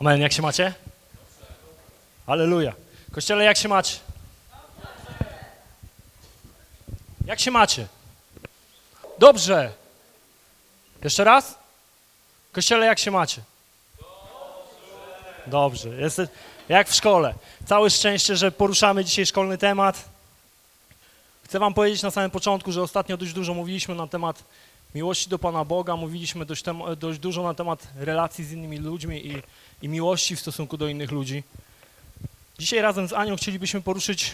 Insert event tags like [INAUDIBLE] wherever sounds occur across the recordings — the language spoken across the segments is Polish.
Amen, jak się macie? Aleluja. Kościele, jak się macie? Jak się macie? Dobrze. Jeszcze raz? Kościele, jak się macie? Dobrze. Jest jak w szkole. Całe szczęście, że poruszamy dzisiaj szkolny temat. Chcę wam powiedzieć na samym początku, że ostatnio dość dużo mówiliśmy na temat miłości do Pana Boga, mówiliśmy dość, dość dużo na temat relacji z innymi ludźmi i, i miłości w stosunku do innych ludzi. Dzisiaj razem z Anią chcielibyśmy poruszyć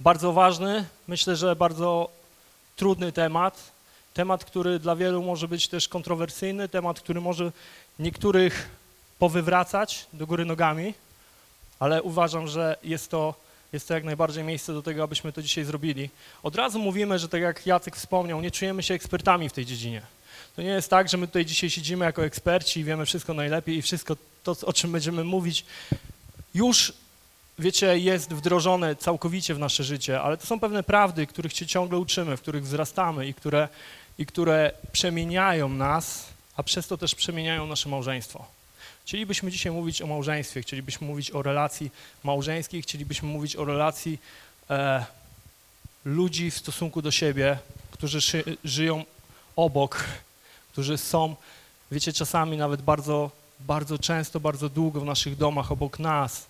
bardzo ważny, myślę, że bardzo trudny temat. Temat, który dla wielu może być też kontrowersyjny, temat, który może niektórych powywracać do góry nogami, ale uważam, że jest to, jest to jak najbardziej miejsce do tego, abyśmy to dzisiaj zrobili. Od razu mówimy, że tak jak Jacek wspomniał, nie czujemy się ekspertami w tej dziedzinie. To nie jest tak, że my tutaj dzisiaj siedzimy jako eksperci i wiemy wszystko najlepiej i wszystko to, o czym będziemy mówić, już, wiecie, jest wdrożone całkowicie w nasze życie, ale to są pewne prawdy, których się ciągle uczymy, w których wzrastamy i które, i które przemieniają nas, a przez to też przemieniają nasze małżeństwo. Chcielibyśmy dzisiaj mówić o małżeństwie, chcielibyśmy mówić o relacji małżeńskiej, chcielibyśmy mówić o relacji e, ludzi w stosunku do siebie, którzy żyją obok, którzy są, wiecie, czasami nawet bardzo, bardzo często, bardzo długo w naszych domach obok nas.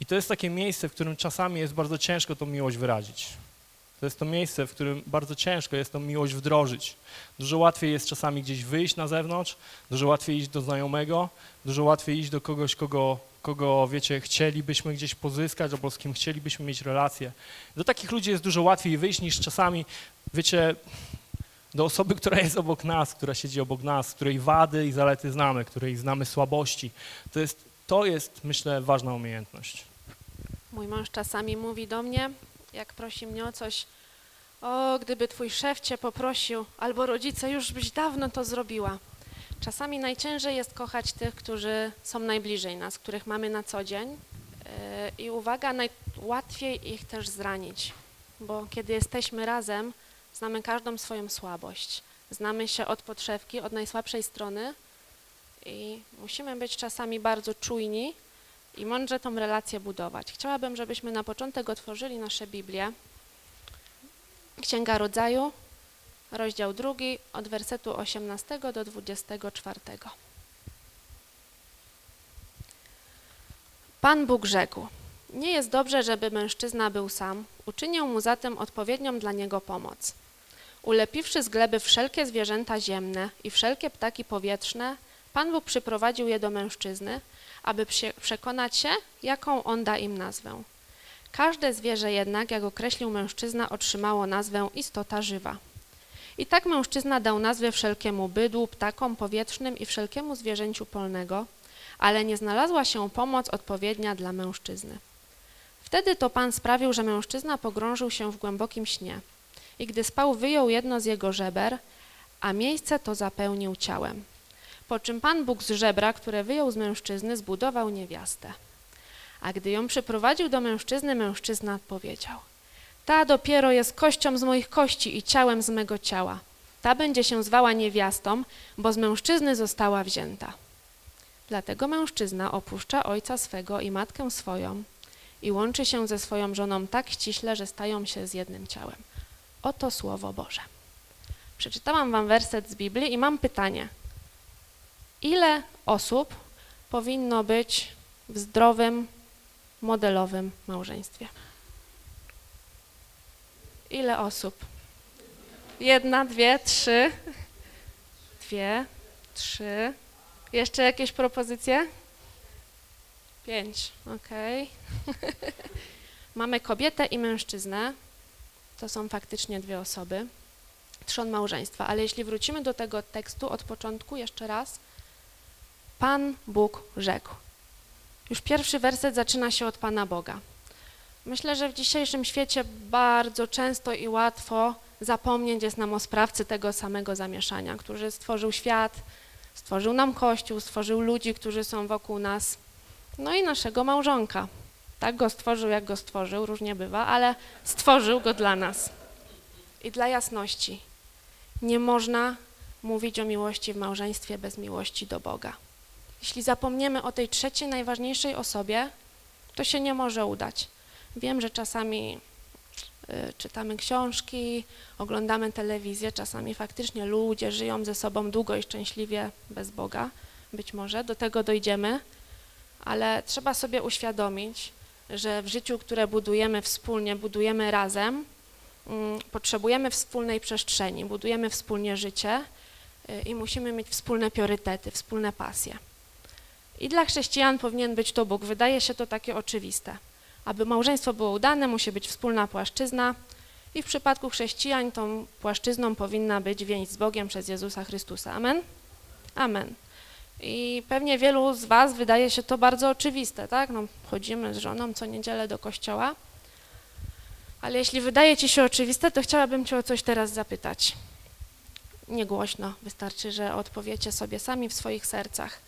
I to jest takie miejsce, w którym czasami jest bardzo ciężko tą miłość wyrazić. To jest to miejsce, w którym bardzo ciężko jest tą miłość wdrożyć. Dużo łatwiej jest czasami gdzieś wyjść na zewnątrz, dużo łatwiej iść do znajomego, dużo łatwiej iść do kogoś, kogo, kogo wiecie, chcielibyśmy gdzieś pozyskać albo z kim chcielibyśmy mieć relację. Do takich ludzi jest dużo łatwiej wyjść niż czasami, wiecie, do osoby, [LAUGHS] która jest obok nas, która siedzi obok nas, której wady i zalety znamy, której znamy słabości. To jest, to jest myślę, ważna umiejętność. Mój mąż czasami mówi do mnie, jak prosi mnie o coś, o, gdyby twój szef cię poprosił, albo rodzice, już byś dawno to zrobiła. Czasami najciężej jest kochać tych, którzy są najbliżej nas, których mamy na co dzień. Yy, I uwaga, najłatwiej ich też zranić, bo kiedy jesteśmy razem, znamy każdą swoją słabość. Znamy się od podszewki, od najsłabszej strony i musimy być czasami bardzo czujni, i mądrze tą relację budować. Chciałabym, żebyśmy na początek otworzyli nasze Biblię. Księga Rodzaju, rozdział drugi, od wersetu 18 do 24. Pan Bóg rzekł: Nie jest dobrze, żeby mężczyzna był sam, uczynię mu zatem odpowiednią dla niego pomoc. Ulepiwszy z gleby wszelkie zwierzęta ziemne i wszelkie ptaki powietrzne, Pan Bóg przyprowadził je do mężczyzny, aby przekonać się, jaką on da im nazwę. Każde zwierzę jednak, jak określił mężczyzna, otrzymało nazwę istota żywa. I tak mężczyzna dał nazwę wszelkiemu bydłu, ptakom powietrznym i wszelkiemu zwierzęciu polnego, ale nie znalazła się pomoc odpowiednia dla mężczyzny. Wtedy to Pan sprawił, że mężczyzna pogrążył się w głębokim śnie. I gdy spał, wyjął jedno z jego żeber, a miejsce to zapełnił ciałem. Po czym Pan Bóg z żebra, które wyjął z mężczyzny, zbudował niewiastę. A gdy ją przyprowadził do mężczyzny, mężczyzna powiedział: Ta dopiero jest kością z moich kości i ciałem z mego ciała. Ta będzie się zwała niewiastą, bo z mężczyzny została wzięta. Dlatego mężczyzna opuszcza ojca swego i matkę swoją i łączy się ze swoją żoną tak ściśle, że stają się z jednym ciałem. Oto słowo Boże. Przeczytałam wam werset z Biblii i mam pytanie ile osób powinno być w zdrowym, modelowym małżeństwie? Ile osób? Jedna, dwie, trzy. Dwie, trzy. Jeszcze jakieś propozycje? Pięć, okej. [LAUGHS] Mamy kobietę i mężczyznę. To są faktycznie dwie osoby. Trzon małżeństwa. Ale jeśli wrócimy do tego tekstu od początku jeszcze raz, Pan Bóg rzekł. Już pierwszy werset zaczyna się od Pana Boga. Myślę, że w dzisiejszym świecie bardzo często i łatwo zapomnieć jest nam o sprawcy tego samego zamieszania, który stworzył świat, stworzył nam Kościół, stworzył ludzi, którzy są wokół nas, no i naszego małżonka. Tak go stworzył, jak go stworzył, różnie bywa, ale stworzył go dla nas. I dla jasności, nie można mówić o miłości w małżeństwie bez miłości do Boga. Jeśli zapomniemy o tej trzeciej najważniejszej osobie, to się nie może udać. Wiem, że czasami y, czytamy książki, oglądamy telewizję, czasami faktycznie ludzie żyją ze sobą długo i szczęśliwie bez Boga. Być może do tego dojdziemy, ale trzeba sobie uświadomić, że w życiu, które budujemy wspólnie, budujemy razem, mm, potrzebujemy wspólnej przestrzeni, budujemy wspólnie życie y, i musimy mieć wspólne priorytety, wspólne pasje. I dla chrześcijan powinien być to Bóg. Wydaje się to takie oczywiste. Aby małżeństwo było udane, musi być wspólna płaszczyzna i w przypadku chrześcijan tą płaszczyzną powinna być więź z Bogiem przez Jezusa Chrystusa. Amen? Amen. I pewnie wielu z Was wydaje się to bardzo oczywiste, tak? No, chodzimy z żoną co niedzielę do kościoła. Ale jeśli wydaje Ci się oczywiste, to chciałabym Cię o coś teraz zapytać. Nie głośno, wystarczy, że odpowiecie sobie sami w swoich sercach.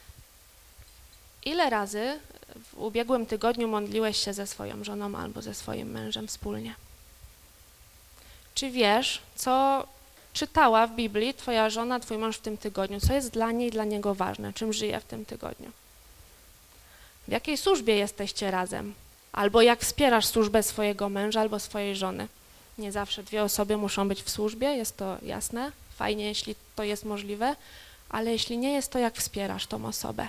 Ile razy w ubiegłym tygodniu modliłeś się ze swoją żoną albo ze swoim mężem wspólnie? Czy wiesz, co czytała w Biblii Twoja żona, Twój mąż w tym tygodniu? Co jest dla niej dla niego ważne? Czym żyje w tym tygodniu? W jakiej służbie jesteście razem? Albo jak wspierasz służbę swojego męża albo swojej żony? Nie zawsze dwie osoby muszą być w służbie, jest to jasne. Fajnie, jeśli to jest możliwe, ale jeśli nie jest, to jak wspierasz tą osobę,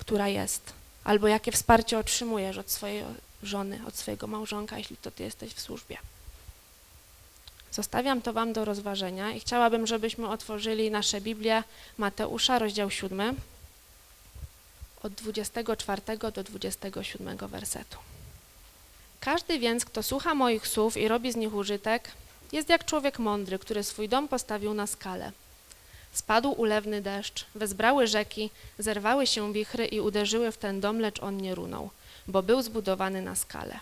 która jest? Albo jakie wsparcie otrzymujesz od swojej żony, od swojego małżonka, jeśli to ty jesteś w służbie? Zostawiam to Wam do rozważenia i chciałabym, żebyśmy otworzyli nasze Biblię Mateusza, rozdział 7, od 24 do 27 wersetu. Każdy więc, kto słucha moich słów i robi z nich użytek, jest jak człowiek mądry, który swój dom postawił na skalę. Spadł ulewny deszcz, wezbrały rzeki, zerwały się wichry i uderzyły w ten dom, lecz on nie runął, bo był zbudowany na skale.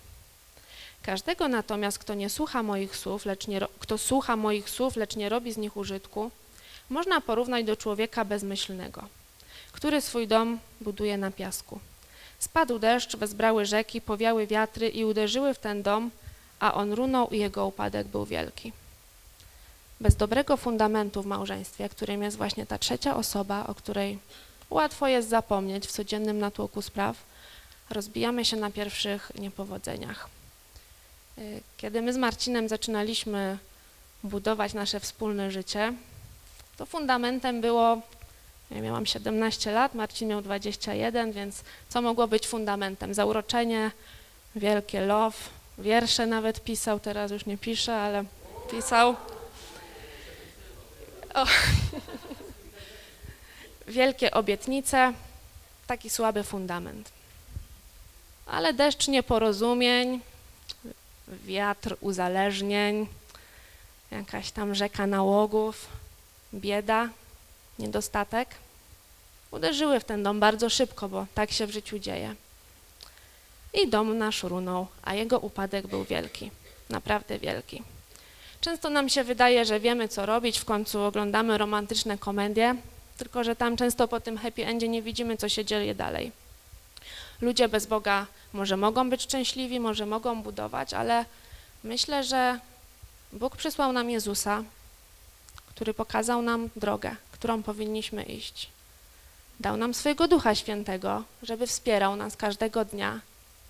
Każdego natomiast, kto nie słucha moich słów, lecz nie, kto słucha moich słów, lecz nie robi z nich użytku, można porównać do człowieka bezmyślnego, który swój dom buduje na piasku. Spadł deszcz, wezbrały rzeki, powiały wiatry i uderzyły w ten dom, a on runął i jego upadek był wielki. Bez dobrego fundamentu w małżeństwie, którym jest właśnie ta trzecia osoba, o której łatwo jest zapomnieć w codziennym natłoku spraw, rozbijamy się na pierwszych niepowodzeniach. Y, Kiedy my z Marcinem zaczynaliśmy budować nasze wspólne życie, to fundamentem było, ja miałam 17 lat, Marcin miał 21, więc co mogło być fundamentem? Zauroczenie, wielkie love, wiersze nawet pisał, teraz już nie pisze, ale pisał. O. Wielkie obietnice, taki słaby fundament. Ale deszcz nieporozumień, wiatr uzależnień, jakaś tam rzeka nałogów, bieda, niedostatek uderzyły w ten dom bardzo szybko, bo tak się w życiu dzieje. I dom nasz runął, a jego upadek był wielki, naprawdę wielki. Często nam się wydaje, że wiemy, co robić, w końcu oglądamy romantyczne komedie, tylko że tam często po tym happy endzie nie widzimy, co się dzieje dalej. Ludzie bez Boga może mogą być szczęśliwi, może mogą budować, ale myślę, że Bóg przysłał nam Jezusa, który pokazał nam drogę, którą powinniśmy iść. Dał nam swojego Ducha Świętego, żeby wspierał nas każdego dnia,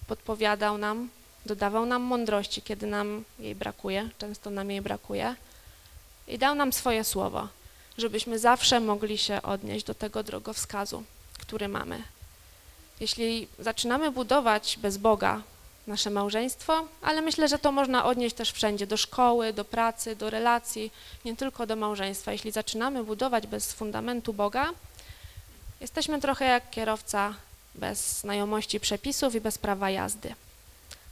podpowiadał nam, dodawał nam mądrości, kiedy nam jej brakuje, często nam jej brakuje, i dał nam swoje słowo, żebyśmy zawsze mogli się odnieść do tego drogowskazu, który mamy. Jeśli zaczynamy budować bez Boga nasze małżeństwo, ale myślę, że to można odnieść też wszędzie, do szkoły, do pracy, do relacji, nie tylko do małżeństwa. Jeśli zaczynamy budować bez fundamentu Boga, jesteśmy trochę jak kierowca bez znajomości przepisów i bez prawa jazdy.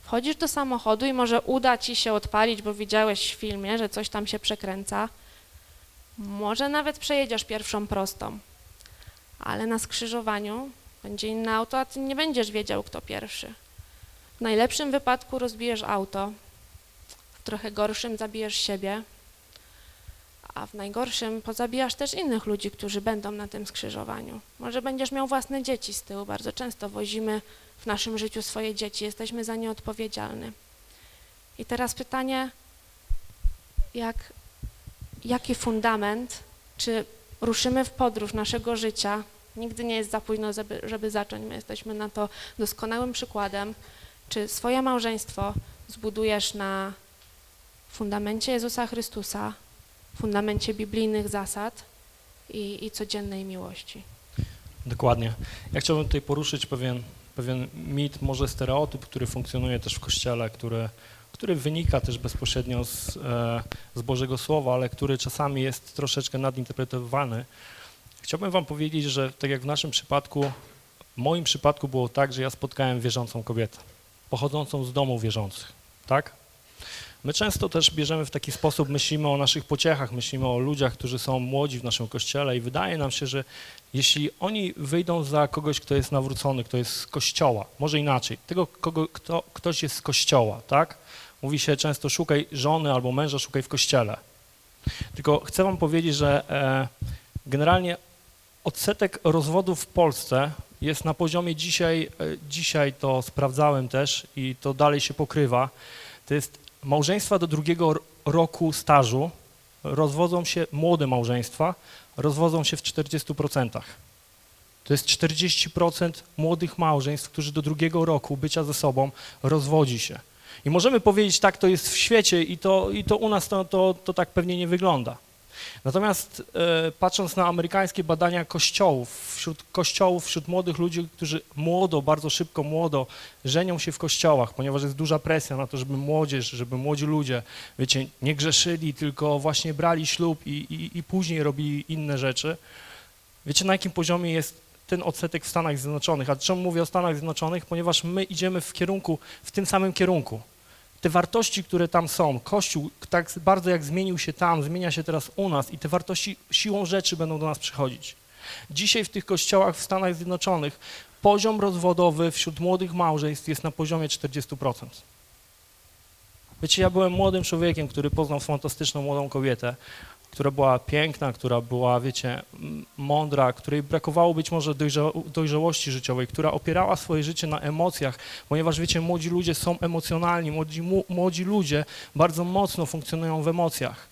Wchodzisz do samochodu i może uda ci się odpalić, bo widziałeś w filmie, że coś tam się przekręca. Może nawet przejedziesz pierwszą prostą, ale na skrzyżowaniu będzie inne auto, a ty nie będziesz wiedział, kto pierwszy. W najlepszym wypadku rozbijesz auto, w trochę gorszym zabijesz siebie, a w najgorszym pozabijasz też innych ludzi, którzy będą na tym skrzyżowaniu. Może będziesz miał własne dzieci z tyłu. Bardzo często wozimy w naszym życiu swoje dzieci, jesteśmy za nie odpowiedzialni. I teraz pytanie, jak, jaki fundament, czy ruszymy w podróż naszego życia, nigdy nie jest za późno, żeby, zacząć. My jesteśmy na to doskonałym przykładem. Czy swoje małżeństwo zbudujesz na fundamencie Jezusa Chrystusa, fundamencie biblijnych zasad i, i codziennej miłości? Dokładnie. Ja chciałbym tutaj poruszyć pewien, pewien mit, może stereotyp, który funkcjonuje też w Kościele, który, który wynika też bezpośrednio z, e, z Bożego Słowa, ale który czasami jest troszeczkę nadinterpretowany. Chciałbym wam powiedzieć, że tak jak w naszym przypadku, w moim przypadku było tak, że ja spotkałem wierzącą kobietę, pochodzącą z domu wierzących, tak? My często też bierzemy w taki sposób, myślimy o naszych pociechach, myślimy o ludziach, którzy są młodzi w naszym kościele i wydaje nam się, że jeśli oni wyjdą za kogoś, kto jest nawrócony, kto jest z kościoła, może inaczej, tego, kogo, kto, ktoś jest z kościoła, tak? Mówi się często szukaj żony albo męża, szukaj w kościele. Tylko chcę wam powiedzieć, że e, generalnie odsetek rozwodów w Polsce jest na poziomie dzisiaj, e, dzisiaj to sprawdzałem też i to dalej się pokrywa, to jest małżeństwa do drugiego roku stażu, rozwodzą się młode małżeństwa, rozwodzą się w 40%. To jest 40% młodych małżeństw, którzy do drugiego roku bycia ze sobą rozwodzi się. I możemy powiedzieć, tak to jest w świecie i to, i to u nas to, to, to tak pewnie nie wygląda. Natomiast e, patrząc na amerykańskie badania kościołów, wśród kościołów, wśród młodych ludzi, którzy młodo, bardzo szybko młodo żenią się w kościołach, ponieważ jest duża presja na to, żeby młodzież, żeby młodzi ludzie, wiecie, nie grzeszyli, tylko właśnie brali ślub i, i, i później robili inne rzeczy. Wiecie, na jakim poziomie jest ten odsetek w Stanach Zjednoczonych? A czemu mówię o Stanach Zjednoczonych? Ponieważ my idziemy w kierunku, w tym samym kierunku. Te wartości, które tam są, Kościół tak bardzo jak zmienił się tam, zmienia się teraz u nas i te wartości siłą rzeczy będą do nas przychodzić. Dzisiaj w tych kościołach w Stanach Zjednoczonych poziom rozwodowy wśród młodych małżeństw jest na poziomie 40%. Wiecie, ja byłem młodym człowiekiem, który poznał fantastyczną młodą kobietę, która była piękna, która była, wiecie, mądra, której brakowało być może dojrza- dojrzałości życiowej, która opierała swoje życie na emocjach, ponieważ, wiecie, młodzi ludzie są emocjonalni, młodzi, młodzi ludzie bardzo mocno funkcjonują w emocjach.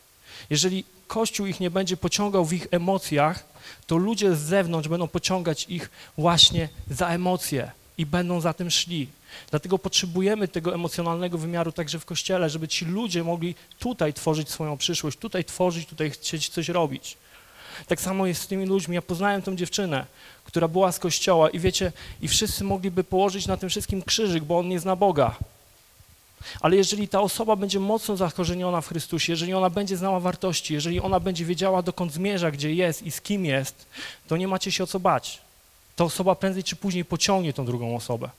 Jeżeli Kościół ich nie będzie pociągał w ich emocjach, to ludzie z zewnątrz będą pociągać ich właśnie za emocje i będą za tym szli. Dlatego potrzebujemy tego emocjonalnego wymiaru także w Kościele, żeby ci ludzie mogli tutaj tworzyć swoją przyszłość, tutaj tworzyć, tutaj chcieć coś robić. Tak samo jest z tymi ludźmi. Ja poznałem tą dziewczynę, która była z Kościoła i wiecie, i wszyscy mogliby położyć na tym wszystkim krzyżyk, bo on nie zna Boga. Ale jeżeli ta osoba będzie mocno zakorzeniona w Chrystusie, jeżeli ona będzie znała wartości, jeżeli ona będzie wiedziała, dokąd zmierza, gdzie jest i z kim jest, to nie macie się o co bać. Ta osoba prędzej czy później pociągnie tą drugą osobę.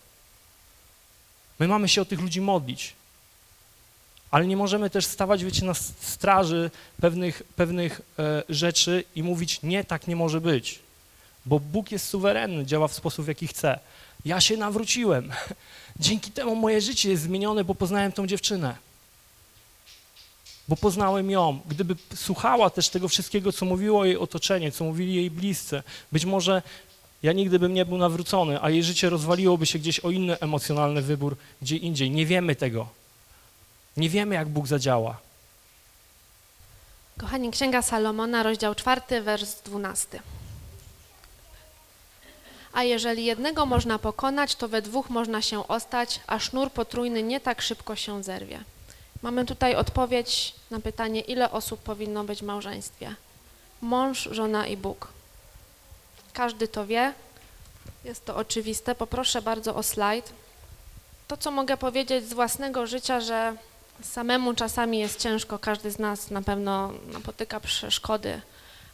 My mamy się o tych ludzi modlić. Ale nie możemy też stawać, wiecie, na straży pewnych, pewnych e, rzeczy i mówić, nie, tak nie może być. Bo Bóg jest suwerenny, działa w sposób, w jaki chce. Ja się nawróciłem. [LAUGHS] Dzięki temu moje życie jest zmienione, bo poznałem tą dziewczynę. Bo poznałem ją. Gdyby słuchała też tego wszystkiego, co mówiło jej otoczenie, co mówili jej bliscy, być może ja nigdy bym nie był nawrócony, a jej życie rozwaliłoby się gdzieś o inny emocjonalny wybór gdzie indziej. Nie wiemy tego. Nie wiemy, jak Bóg zadziała. Kochani, Księga Salomona, rozdział 4, wers 12. A jeżeli jednego można pokonać, to we dwóch można się ostać, a sznur potrójny nie tak szybko się zerwie. Mamy tutaj odpowiedź na pytanie, ile osób powinno być w małżeństwie. Mąż, żona i Bóg. Każdy to wie, jest to oczywiste. Poproszę bardzo o slajd. To, co mogę powiedzieć z własnego życia, że Samemu czasami jest ciężko, każdy z nas na pewno napotyka przeszkody.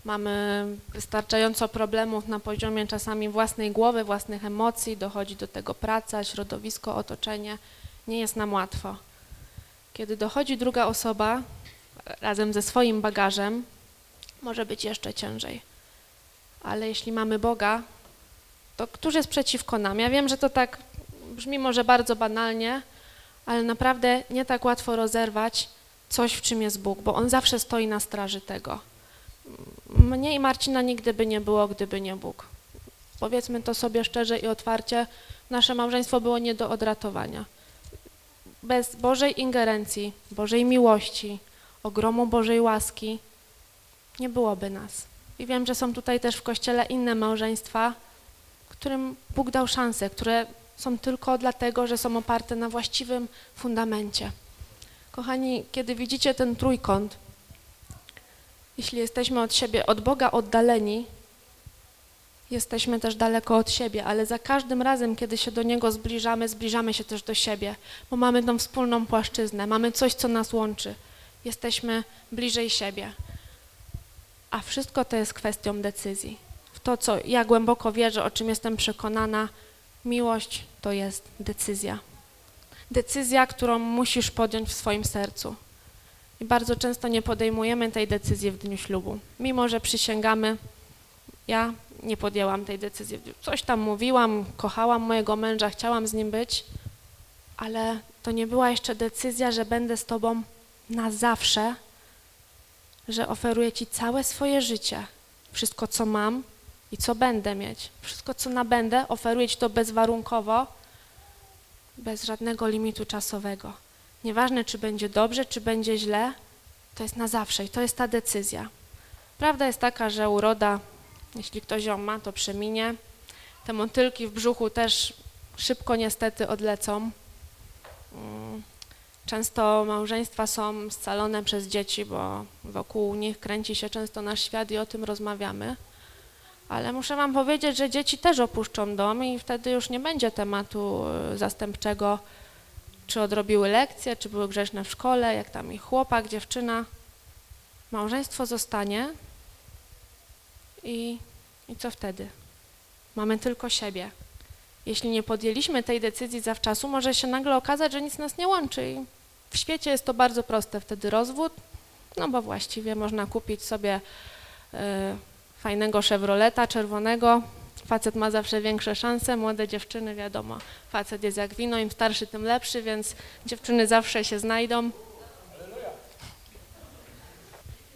Mamy wystarczająco problemów na poziomie czasami własnej głowy, własnych emocji, dochodzi do tego praca, środowisko, otoczenie. Nie jest nam łatwo. Kiedy dochodzi druga osoba razem ze swoim bagażem, może być jeszcze ciężej. Ale jeśli mamy Boga, to któż jest przeciwko nam? Ja wiem, że to tak brzmi może bardzo banalnie, ale naprawdę nie tak łatwo rozerwać coś, w czym jest Bóg, bo On zawsze stoi na straży tego. Mnie i Marcina nigdy by nie było, gdyby nie Bóg. Powiedzmy to sobie szczerze i otwarcie, nasze małżeństwo było nie do odratowania. Bez Bożej ingerencji, Bożej miłości, ogromu Bożej łaski nie byłoby nas. I wiem, że są tutaj też w kościele inne małżeństwa, którym Bóg dał szansę, które są tylko dlatego, że są oparte na właściwym fundamencie. Kochani, kiedy widzicie ten trójkąt, jeśli jesteśmy od siebie, od Boga oddaleni, jesteśmy też daleko od siebie, ale za każdym razem, kiedy się do Niego zbliżamy, zbliżamy się też do siebie, bo mamy tą wspólną płaszczyznę, mamy coś, co nas łączy. Jesteśmy bliżej siebie. A wszystko to jest kwestią decyzji. W to, co ja głęboko wierzę, o czym jestem przekonana, miłość to jest decyzja. Decyzja, którą musisz podjąć w swoim sercu. I bardzo często nie podejmujemy tej decyzji w dniu ślubu. Mimo, że przysięgamy, ja nie podjęłam tej decyzji. Coś tam mówiłam, kochałam mojego męża, chciałam z nim być, ale to nie była jeszcze decyzja, że będę z tobą na zawsze, że oferuję ci całe swoje życie, wszystko co mam i co będę mieć, wszystko co nabędę, oferuję ci to bezwarunkowo, bez żadnego limitu czasowego. Nieważne, czy będzie dobrze, czy będzie źle, to jest na zawsze i to jest ta decyzja. Prawda jest taka, że uroda, jeśli ktoś ją ma, to przeminie. Te motylki w brzuchu też szybko niestety odlecą. Często małżeństwa są scalone przez dzieci, bo wokół nich kręci się często nasz świat i o tym rozmawiamy. Ale muszę Wam powiedzieć, że dzieci też opuszczą dom i wtedy już nie będzie tematu y, zastępczego, czy odrobiły lekcje, czy były grzeczne w szkole, jak tam ich chłopak, dziewczyna. Małżeństwo zostanie i, i co wtedy? Mamy tylko siebie. Jeśli nie podjęliśmy tej decyzji zawczasu, może się nagle okazać, że nic nas nie łączy. W świecie jest to bardzo proste wtedy rozwód, no bo właściwie można kupić sobie y, fajnego Chevroleta czerwonego. Facet ma zawsze większe szanse, młode dziewczyny, wiadomo, facet jest jak wino, im starszy, tym lepszy, więc dziewczyny zawsze się znajdą.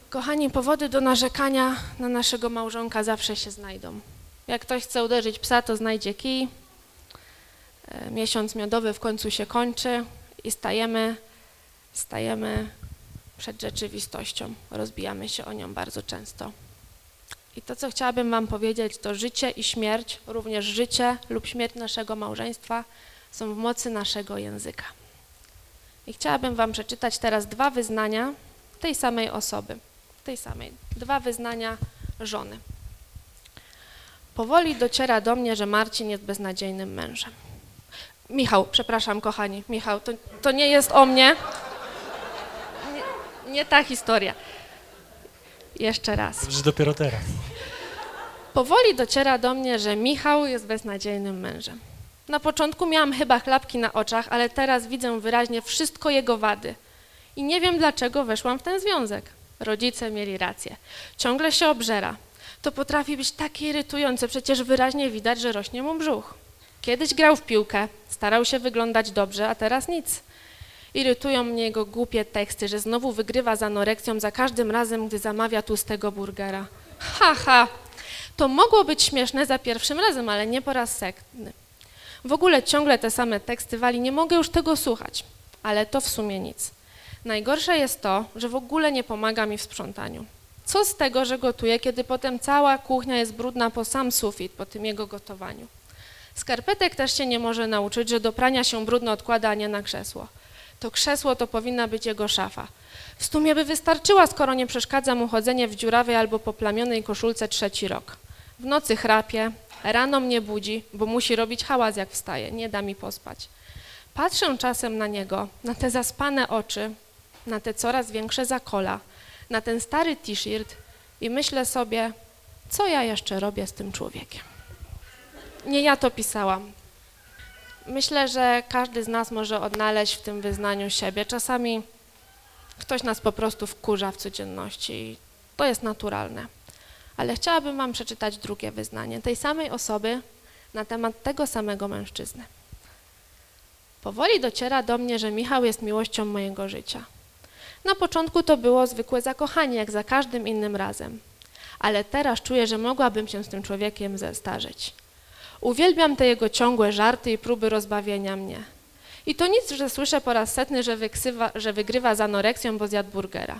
Kochani, powody do narzekania na naszego małżonka zawsze się znajdą. Jak ktoś chce uderzyć psa, to znajdzie kij. E, Miesiąc miodowy w końcu się kończy i stajemy, stajemy przed rzeczywistością. Rozbijamy się o nią bardzo często. I to, co chciałabym Wam powiedzieć, to życie i śmierć, również życie lub śmierć naszego małżeństwa są w mocy naszego języka. I chciałabym Wam przeczytać teraz dwa wyznania tej samej osoby, tej samej, dwa wyznania żony. Powoli dociera do mnie, że Marcin jest beznadziejnym mężem. Michał, przepraszam, kochani, Michał, to, to nie jest o mnie. Nie, ta historia. Jeszcze raz. Że dopiero teraz. Powoli dociera do mnie, że Michał jest beznadziejnym mężem. Na początku miałam chyba chlapki na oczach, ale teraz widzę wyraźnie wszystko jego wady. I nie wiem, dlaczego weszłam w ten związek. Rodzice mieli rację. Ciągle się obżera. To potrafi być takie irytujące, przecież wyraźnie widać, że rośnie mu brzuch. Kiedyś grał w piłkę, starał się wyglądać dobrze, a teraz nic. Irytują mnie jego głupie teksty, że znowu wygrywa z anoreksją za każdym razem, gdy zamawia tłustego burgera. Ha, ha! To mogło być śmieszne za pierwszym razem, ale nie po raz setny. W ogóle ciągle te same teksty wali, nie mogę już tego słuchać. Ale to w sumie nic. Najgorsze jest to, że w ogóle nie pomaga mi w sprzątaniu. Co z tego, że gotuję, kiedy potem cała kuchnia jest brudna po sam sufit po tym jego gotowaniu? Skarpetek też się nie może nauczyć, że do prania się brudno odkłada, a nie na krzesło. To krzesło to powinna być jego szafa. W sumie by wystarczyła, skoro nie przeszkadza mu chodzenie w dziurawej albo poplamionej koszulce trzeci rok. W nocy chrapie, rano mnie budzi, bo musi robić hałas jak wstaje, nie da mi pospać. Patrzę czasem na niego, na te zaspane oczy, na te coraz większe zakola, na ten stary t-shirt i myślę sobie, co ja jeszcze robię z tym człowiekiem. Nie ja to pisałam. Myślę, że każdy z nas może odnaleźć w tym wyznaniu siebie. Czasami ktoś nas po prostu wkurza w codzienności i to jest naturalne. Ale chciałabym Wam przeczytać drugie wyznanie tej samej osoby na temat tego samego mężczyzny. Powoli dociera do mnie, że Michał jest miłością mojego życia. Na początku to było zwykłe zakochanie, jak za każdym innym razem. Ale teraz czuję, że mogłabym się z tym człowiekiem zestarzeć. Uwielbiam te jego ciągłe żarty i próby rozbawienia mnie. I to nic, że słyszę po raz setny, że, wyksywa, że wygrywa z anoreksją, bo zjadł burgera.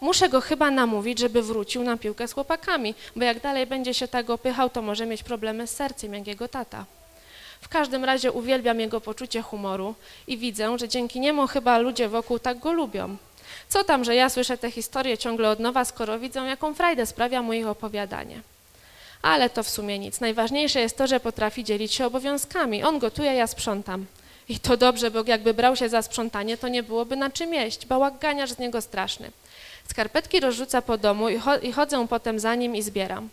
muszę go chyba namówić, żeby wrócił na piłkę z chłopakami, bo jak dalej będzie się tak opychał, to może mieć problemy z sercem, jak jego tata. W każdym razie uwielbiam jego poczucie humoru i widzę, że dzięki niemu chyba ludzie wokół tak go lubią. Co tam, że ja słyszę te historie ciągle od nowa, skoro widzę, jaką frajdę sprawia mu ich opowiadanie. Ale to w sumie nic. Najważniejsze jest to, że potrafi dzielić się obowiązkami. On gotuje, ja sprzątam. I to dobrze, bo jakby brał się za sprzątanie, to nie byłoby na czym jeść. Bałaganiarz z niego straszny. Skarpetki rozrzuca po domu i, cho- i chodzę potem za nim i zbieram.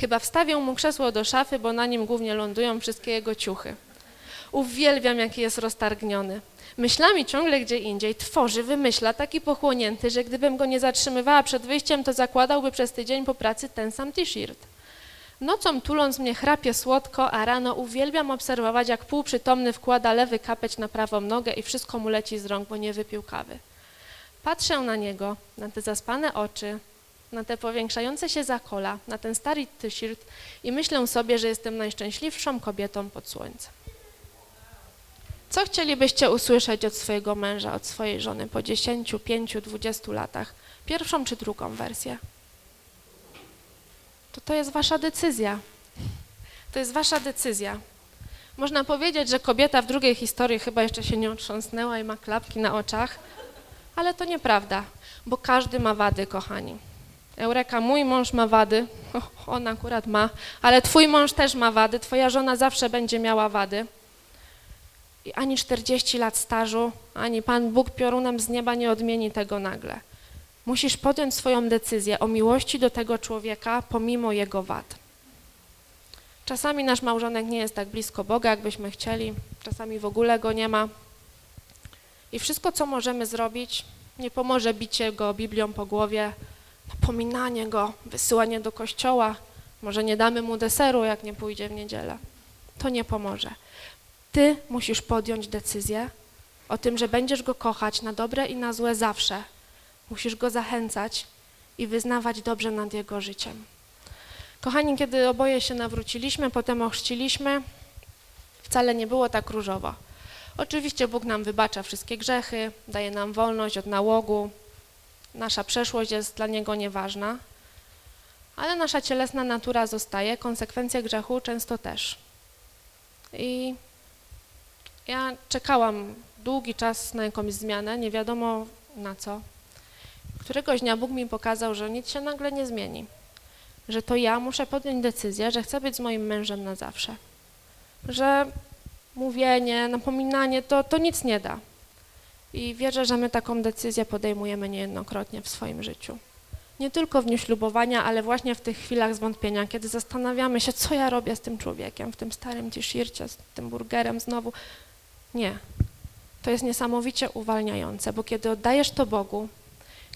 Chyba wstawię mu krzesło do szafy, bo na nim głównie lądują wszystkie jego ciuchy. Uwielbiam, jaki jest roztargniony. Myślami ciągle gdzie indziej, tworzy, wymyśla, taki pochłonięty, że gdybym go nie zatrzymywała przed wyjściem, to zakładałby przez tydzień po pracy ten sam t-shirt. Nocą tuląc mnie chrapie słodko, a rano uwielbiam obserwować, jak półprzytomny wkłada lewy kapeć na prawą nogę i wszystko mu leci z rąk, bo nie wypił kawy. Patrzę na niego, na te zaspane oczy, na te powiększające się zakola, na ten stary t-shirt i myślę sobie, że jestem najszczęśliwszą kobietą pod słońcem. Co chcielibyście usłyszeć od swojego męża, od swojej żony po 10, 5, 20 latach? Pierwszą czy drugą wersję? To to jest wasza decyzja. To jest wasza decyzja. Można powiedzieć, że kobieta w drugiej historii chyba jeszcze się nie otrząsnęła i ma klapki na oczach, ale to nieprawda, bo każdy ma wady, kochani. Eureka, mój mąż ma wady, on akurat ma, ale twój mąż też ma wady, twoja żona zawsze będzie miała wady. I ani 40 lat stażu, ani Pan Bóg piorunem z nieba nie odmieni tego nagle. Musisz podjąć swoją decyzję o miłości do tego człowieka pomimo jego wad. Czasami nasz małżonek nie jest tak blisko Boga, jakbyśmy chcieli, czasami w ogóle go nie ma. I wszystko, co możemy zrobić, nie pomoże bicie go Biblią po głowie, napominanie go, wysyłanie do kościoła, może nie damy mu deseru, jak nie pójdzie w niedzielę. To nie pomoże. Ty musisz podjąć decyzję o tym, że będziesz go kochać na dobre i na złe zawsze. Musisz go zachęcać i wyznawać dobrze nad jego życiem. Kochani, kiedy oboje się nawróciliśmy, potem ochrzciliśmy, wcale nie było tak różowo. Oczywiście Bóg nam wybacza wszystkie grzechy, daje nam wolność od nałogu, nasza przeszłość jest dla Niego nieważna, ale nasza cielesna natura zostaje, konsekwencje grzechu często też. I ja czekałam długi czas na jakąś zmianę, nie wiadomo na co. Któregoś dnia Bóg mi pokazał, że nic się nagle nie zmieni. Że to ja muszę podjąć decyzję, że chcę być z moim mężem na zawsze. Że mówienie, napominanie to, to nic nie da. I wierzę, że my taką decyzję podejmujemy niejednokrotnie w swoim życiu. Nie tylko w dniu ślubowania, ale właśnie w tych chwilach zwątpienia, kiedy zastanawiamy się, co ja robię z tym człowiekiem, w tym starym t-shircie, z tym burgerem znowu. Nie. To jest niesamowicie uwalniające, bo kiedy oddajesz to Bogu,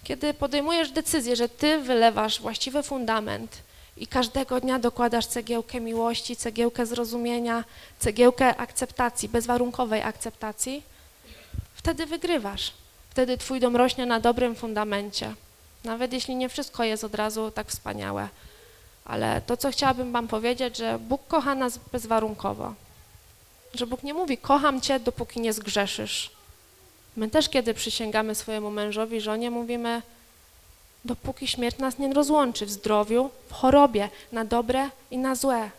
kiedy podejmujesz decyzję, że Ty wylewasz właściwy fundament i każdego dnia dokładasz cegiełkę miłości, cegiełkę zrozumienia, cegiełkę akceptacji, bezwarunkowej akceptacji, wtedy wygrywasz. Wtedy Twój dom rośnie na dobrym fundamencie. Nawet jeśli nie wszystko jest od razu tak wspaniałe. Ale to, co chciałabym Wam powiedzieć, że Bóg kocha nas bezwarunkowo. Że Bóg nie mówi, kocham Cię, dopóki nie zgrzeszysz. My też, kiedy przysięgamy swojemu mężowi, żonie, mówimy, dopóki śmierć nas nie rozłączy w zdrowiu, w chorobie, na dobre i na złe.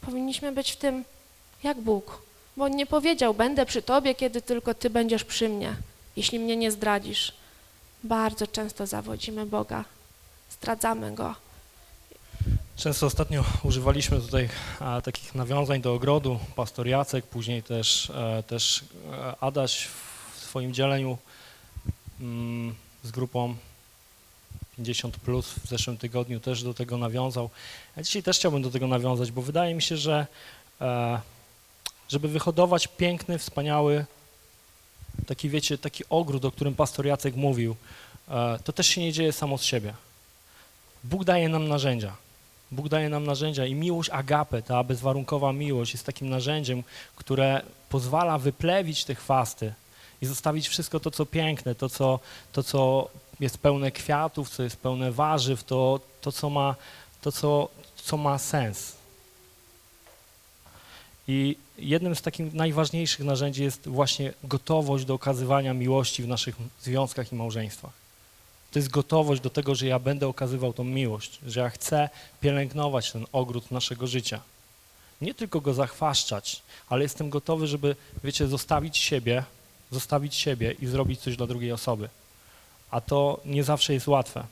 Powinniśmy być w tym jak Bóg, bo On nie powiedział, będę przy Tobie, kiedy tylko Ty będziesz przy mnie, jeśli mnie nie zdradzisz. Bardzo często zawodzimy Boga, zdradzamy Go. Często ostatnio używaliśmy tutaj e, takich nawiązań do ogrodu. Pastor Jacek, później też, e, też e, Adaś w swoim dzieleniu mm, z grupą 50 plus w zeszłym tygodniu też do tego nawiązał. Ja dzisiaj też chciałbym do tego nawiązać, bo wydaje mi się, że e, żeby wyhodować piękny, wspaniały, taki wiecie, taki ogród, o którym pastor Jacek mówił, e, to też się nie dzieje samo z siebie. Bóg daje nam narzędzia. Bóg daje nam narzędzia i miłość agape, ta bezwarunkowa miłość jest takim narzędziem, które pozwala wyplewić te chwasty i zostawić wszystko to, co piękne, to, co, to, co jest pełne kwiatów, co jest pełne warzyw, to, to, co, ma, to co, co ma sens. I jednym z takich najważniejszych narzędzi jest właśnie gotowość do okazywania miłości w naszych związkach i małżeństwach. To jest gotowość do tego, że ja będę okazywał tą miłość, że ja chcę pielęgnować ten ogród naszego życia. Nie tylko go zachwaszczać, ale jestem gotowy, żeby, wiecie, zostawić siebie, zostawić siebie i zrobić coś dla drugiej osoby. A to nie zawsze jest łatwe.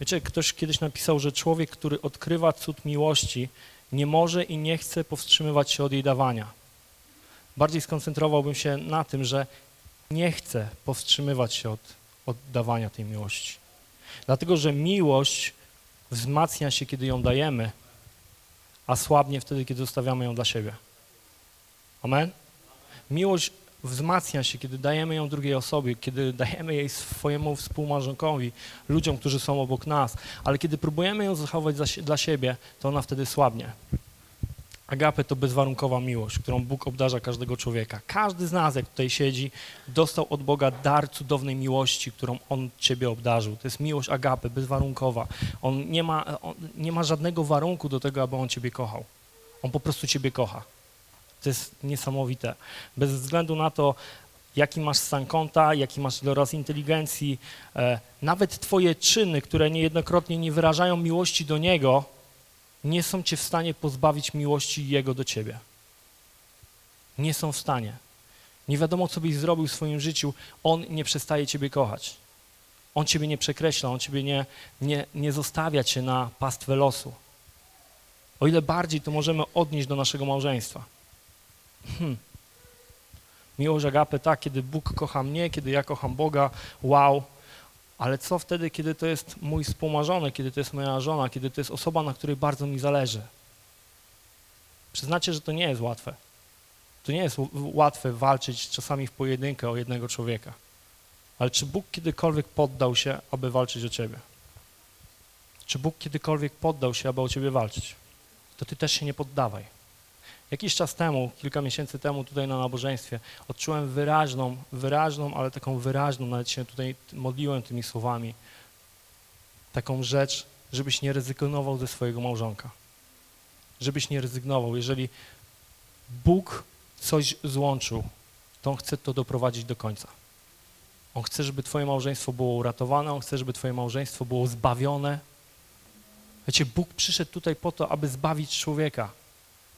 Wiecie, ktoś kiedyś napisał, że człowiek, który odkrywa cud miłości, nie może i nie chce powstrzymywać się od jej dawania. Bardziej skoncentrowałbym się na tym, że nie chce powstrzymywać się od, od dawania tej miłości. Dlatego, że miłość wzmacnia się, kiedy ją dajemy, a słabnie wtedy, kiedy zostawiamy ją dla siebie. Amen? Miłość wzmacnia się, kiedy dajemy ją drugiej osobie, kiedy dajemy jej swojemu współmałżonkowi, ludziom, którzy są obok nas, ale kiedy próbujemy ją zachować dla siebie, to ona wtedy słabnie. Agape to bezwarunkowa miłość, którą Bóg obdarza każdego człowieka. Każdy z nas, jak tutaj siedzi, dostał od Boga dar cudownej miłości, którą On ciebie obdarzył. To jest miłość agape, bezwarunkowa. On nie ma, on nie ma żadnego warunku do tego, aby On ciebie kochał. On po prostu ciebie kocha. To jest niesamowite. Bez względu na to, jaki masz stan konta, jaki masz doraz inteligencji, e, nawet twoje czyny, które niejednokrotnie nie wyrażają miłości do Niego, nie są cię w stanie pozbawić miłości Jego do ciebie. Nie są w stanie. Nie wiadomo, co byś zrobił w swoim życiu, On nie przestaje ciebie kochać. On ciebie nie przekreśla, On ciebie nie, nie, nie zostawia cię na pastwę losu. O ile bardziej to możemy odnieść do naszego małżeństwa. Hmm. Miłość agape, tak, kiedy Bóg kocha mnie, kiedy ja kocham Boga, wow. Ale co wtedy, kiedy to jest mój współmarzony, kiedy to jest moja żona, kiedy to jest osoba, na której bardzo mi zależy? Przyznacie, że to nie jest łatwe. To nie jest łatwe walczyć czasami w pojedynkę o jednego człowieka. Ale czy Bóg kiedykolwiek poddał się, aby walczyć o ciebie? Czy Bóg kiedykolwiek poddał się, aby o ciebie walczyć? To ty też się nie poddawaj. Jakiś czas temu, kilka miesięcy temu tutaj na nabożeństwie odczułem wyraźną, wyraźną, ale taką wyraźną, nawet się tutaj modliłem tymi słowami, taką rzecz, żebyś nie rezygnował ze swojego małżonka. Żebyś nie rezygnował. Jeżeli Bóg coś złączył, to On chce to doprowadzić do końca. On chce, żeby twoje małżeństwo było uratowane, On chce, żeby twoje małżeństwo było zbawione. Wiecie, Bóg przyszedł tutaj po to, aby zbawić człowieka.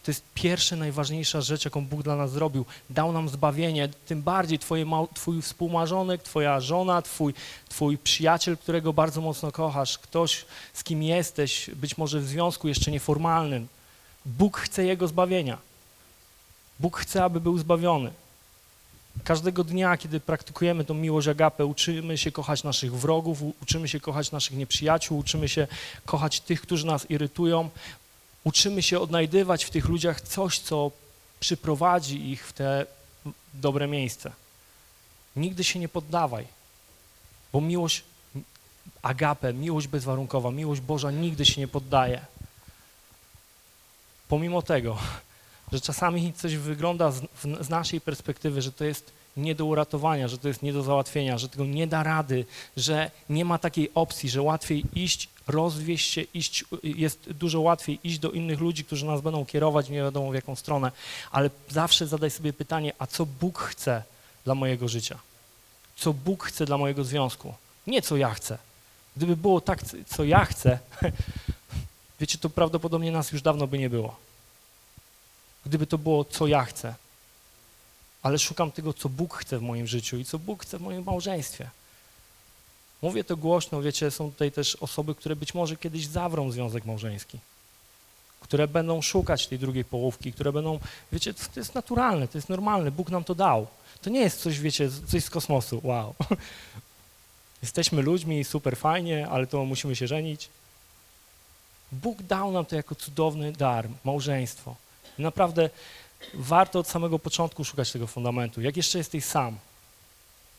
To jest pierwsza, najważniejsza rzecz, jaką Bóg dla nas zrobił. Dał nam zbawienie, tym bardziej twoje twój współmarzonek, twoja żona, twój, twój przyjaciel, którego bardzo mocno kochasz, ktoś, z kim jesteś, być może w związku jeszcze nieformalnym. Bóg chce jego zbawienia. Bóg chce, aby był zbawiony. Każdego dnia, kiedy praktykujemy tą miłość agapę, uczymy się kochać naszych wrogów, uczymy się kochać naszych nieprzyjaciół, uczymy się kochać tych, którzy nas irytują, uczymy się odnajdywać w tych ludziach coś, co przyprowadzi ich w te dobre miejsce. Nigdy się nie poddawaj, bo miłość agapę, miłość bezwarunkowa, miłość Boża nigdy się nie poddaje. Pomimo tego, że czasami coś wygląda z, w, z naszej perspektywy, że to jest nie do uratowania, że to jest nie do załatwienia, że tego nie da rady, że nie ma takiej opcji, że łatwiej iść, rozwieść się, iść, jest dużo łatwiej iść do innych ludzi, którzy nas będą kierować nie wiadomo w jaką stronę, ale zawsze zadaj sobie pytanie, a co Bóg chce dla mojego życia? Co Bóg chce dla mojego związku? Nie co ja chcę. Gdyby było tak, co ja chcę, [LAUGHS] wiecie, to prawdopodobnie nas już dawno by nie było. Gdyby to było, co ja chcę. Ale szukam tego, co Bóg chce w moim życiu i co Bóg chce w moim małżeństwie. Mówię to głośno, wiecie, są tutaj też osoby, które być może kiedyś zawrą związek małżeński, które będą szukać tej drugiej połówki, które będą, wiecie, to jest naturalne, to jest normalne, Bóg nam to dał. To nie jest coś, wiecie, coś z kosmosu, wow. [LAUGHS] Jesteśmy ludźmi, super fajnie, ale to musimy się żenić. Bóg dał nam to jako cudowny dar, małżeństwo. I naprawdę warto od samego początku szukać tego fundamentu. Jak jeszcze jesteś sam,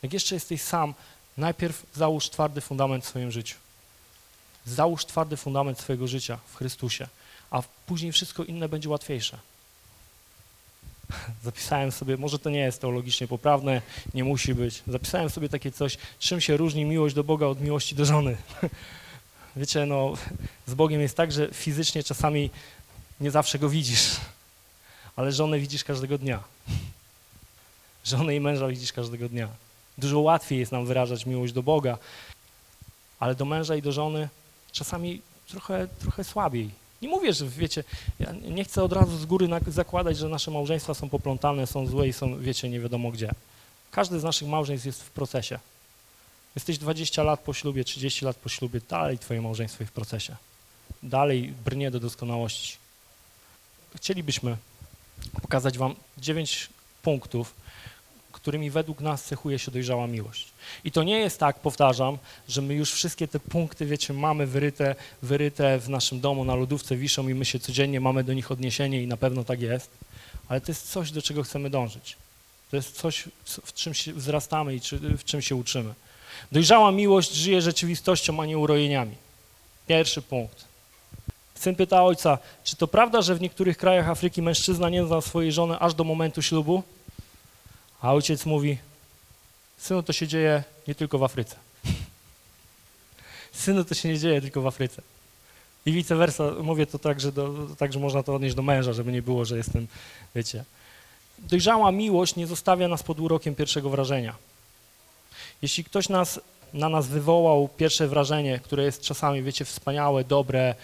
jak jeszcze jesteś sam, najpierw załóż twardy fundament w swoim życiu. Załóż twardy fundament swojego życia w Chrystusie, a później wszystko inne będzie łatwiejsze. [LAUGHS] Zapisałem sobie, może to nie jest teologicznie poprawne, nie musi być. Zapisałem sobie takie coś, czym się różni miłość do Boga od miłości do żony. [LAUGHS] Wiecie, no, z Bogiem jest tak, że fizycznie czasami nie zawsze go widzisz, ale żonę widzisz każdego dnia. [LAUGHS] Żonę i męża widzisz każdego dnia. Dużo łatwiej jest nam wyrażać miłość do Boga, ale do męża i do żony czasami trochę, trochę słabiej. Nie mówię, że wiecie, ja nie chcę od razu z góry zakładać, że nasze małżeństwa są poplątane, są złe i są, wiecie, nie wiadomo gdzie. Każdy z naszych małżeństw jest w procesie. Jesteś 20 lat po ślubie, 30 lat po ślubie, dalej twoje małżeństwo jest w procesie. Dalej brnie do doskonałości. Chcielibyśmy pokazać wam dziewięć punktów, którymi według nas cechuje się dojrzała miłość. I to nie jest tak, powtarzam, że my już wszystkie te punkty, wiecie, mamy wyryte, wyryte w naszym domu, na lodówce wiszą i my się codziennie mamy do nich odniesienie i na pewno tak jest, ale to jest coś, do czego chcemy dążyć. To jest coś, w czym się wzrastamy i w czym się uczymy. Dojrzała miłość żyje rzeczywistością, a nie urojeniami. Pierwszy punkt. Syn pyta ojca, czy to prawda, że w niektórych krajach Afryki mężczyzna nie zna swojej żony aż do momentu ślubu? A ojciec mówi, synu, to się dzieje nie tylko w Afryce. Synu, to się nie dzieje tylko w Afryce. I vice versa, mówię to tak, że, do, tak, że można to odnieść do męża, żeby nie było, że jestem, wiecie. Dojrzała miłość nie zostawia nas pod urokiem pierwszego wrażenia. Jeśli ktoś nas, na nas wywołał pierwsze wrażenie, które jest czasami, wiecie, wspaniałe, dobre,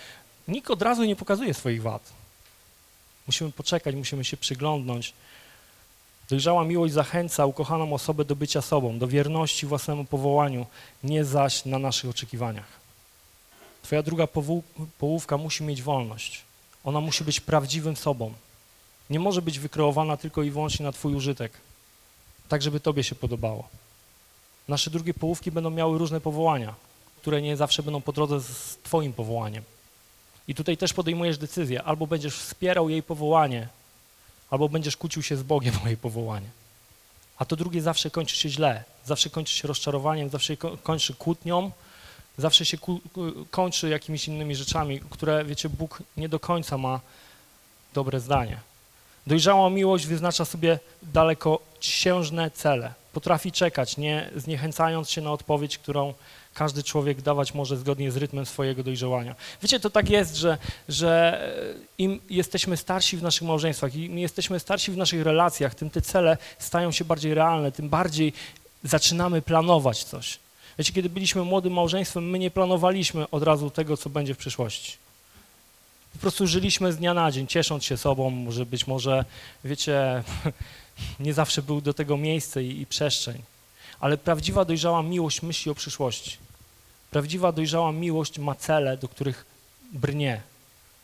nikt od razu nie pokazuje swoich wad. Musimy poczekać, musimy się przyglądnąć. Dojrzała miłość zachęca ukochaną osobę do bycia sobą, do wierności własnemu powołaniu, nie zaś na naszych oczekiwaniach. Twoja druga połówka musi mieć wolność. Ona musi być prawdziwym sobą. Nie może być wykreowana tylko i wyłącznie na Twój użytek, tak żeby Tobie się podobało. Nasze drugie połówki będą miały różne powołania, które nie zawsze będą po drodze z Twoim powołaniem. I tutaj też podejmujesz decyzję, albo będziesz wspierał jej powołanie, albo będziesz kłócił się z Bogiem o jej powołanie. A to drugie zawsze kończy się źle, zawsze kończy się rozczarowaniem, zawsze ko- kończy kłótnią, zawsze się kończy jakimiś innymi rzeczami, które, wiecie, Bóg nie do końca ma dobre zdanie. Dojrzała miłość wyznacza sobie dalekosiężne cele. Potrafi czekać, nie zniechęcając się na odpowiedź, którą każdy człowiek dawać może zgodnie z rytmem swojego dojrzewania. Wiecie, to tak jest, że, że im jesteśmy starsi w naszych małżeństwach, im jesteśmy starsi w naszych relacjach, tym te cele stają się bardziej realne, tym bardziej zaczynamy planować coś. Wiecie, kiedy byliśmy młodym małżeństwem, my nie planowaliśmy od razu tego, co będzie w przyszłości. Po prostu żyliśmy z dnia na dzień, ciesząc się sobą, że być może, wiecie, [LAUGHS] nie zawsze był do tego miejsce i, i przestrzeń. Ale prawdziwa dojrzała miłość myśli o przyszłości. Prawdziwa dojrzała miłość ma cele, do których brnie.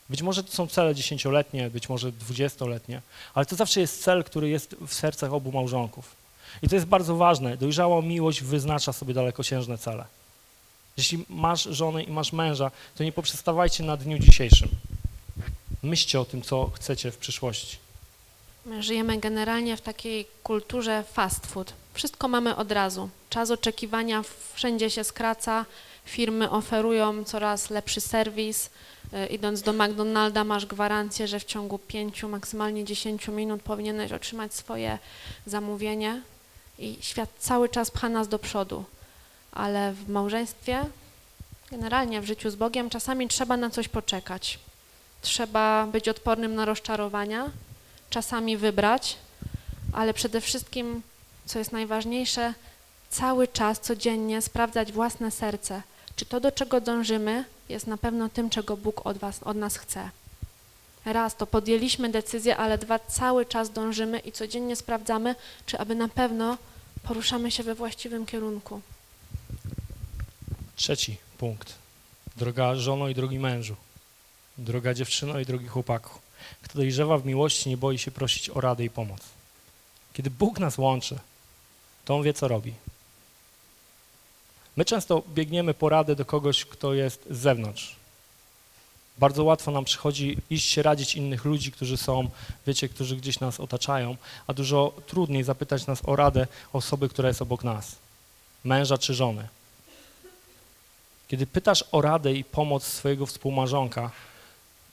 Być może to są cele dziesięcioletnie, być może dwudziestoletnie, ale to zawsze jest cel, który jest w sercach obu małżonków. I to jest bardzo ważne. Dojrzała miłość wyznacza sobie dalekosiężne cele. Jeśli masz żonę i masz męża, to nie poprzestawajcie na dniu dzisiejszym. Myślcie o tym, co chcecie w przyszłości. My żyjemy generalnie w takiej kulturze fast food. Wszystko mamy od razu. Czas oczekiwania wszędzie się skraca, firmy oferują coraz lepszy serwis. Y, Idąc do McDonalda masz gwarancję, że w ciągu 5, maksymalnie 10 minut powinieneś otrzymać swoje zamówienie i świat cały czas pcha nas do przodu. Ale w małżeństwie, generalnie w życiu z Bogiem, czasami trzeba na coś poczekać. Trzeba być odpornym na rozczarowania, czasami wybrać, ale przede wszystkim, co jest najważniejsze, cały czas, codziennie sprawdzać własne serce, czy to, do czego dążymy, jest na pewno tym, czego Bóg od, was, od nas chce. Raz, to podjęliśmy decyzję, ale dwa, cały czas dążymy i codziennie sprawdzamy, czy aby na pewno poruszamy się we właściwym kierunku. Trzeci punkt. Droga żono i drogi mężu. Droga dziewczyno i drogi chłopaku. Kto dojrzewa w miłości, nie boi się prosić o radę i pomoc. Kiedy Bóg nas łączy, to On wie, co robi. My często biegniemy po radę do kogoś, kto jest z zewnątrz. Bardzo łatwo nam przychodzi iść się radzić innych ludzi, którzy są, wiecie, którzy gdzieś nas otaczają, a dużo trudniej zapytać nas o radę osoby, która jest obok nas, męża czy żony. Kiedy pytasz o radę i pomoc swojego współmarzonka,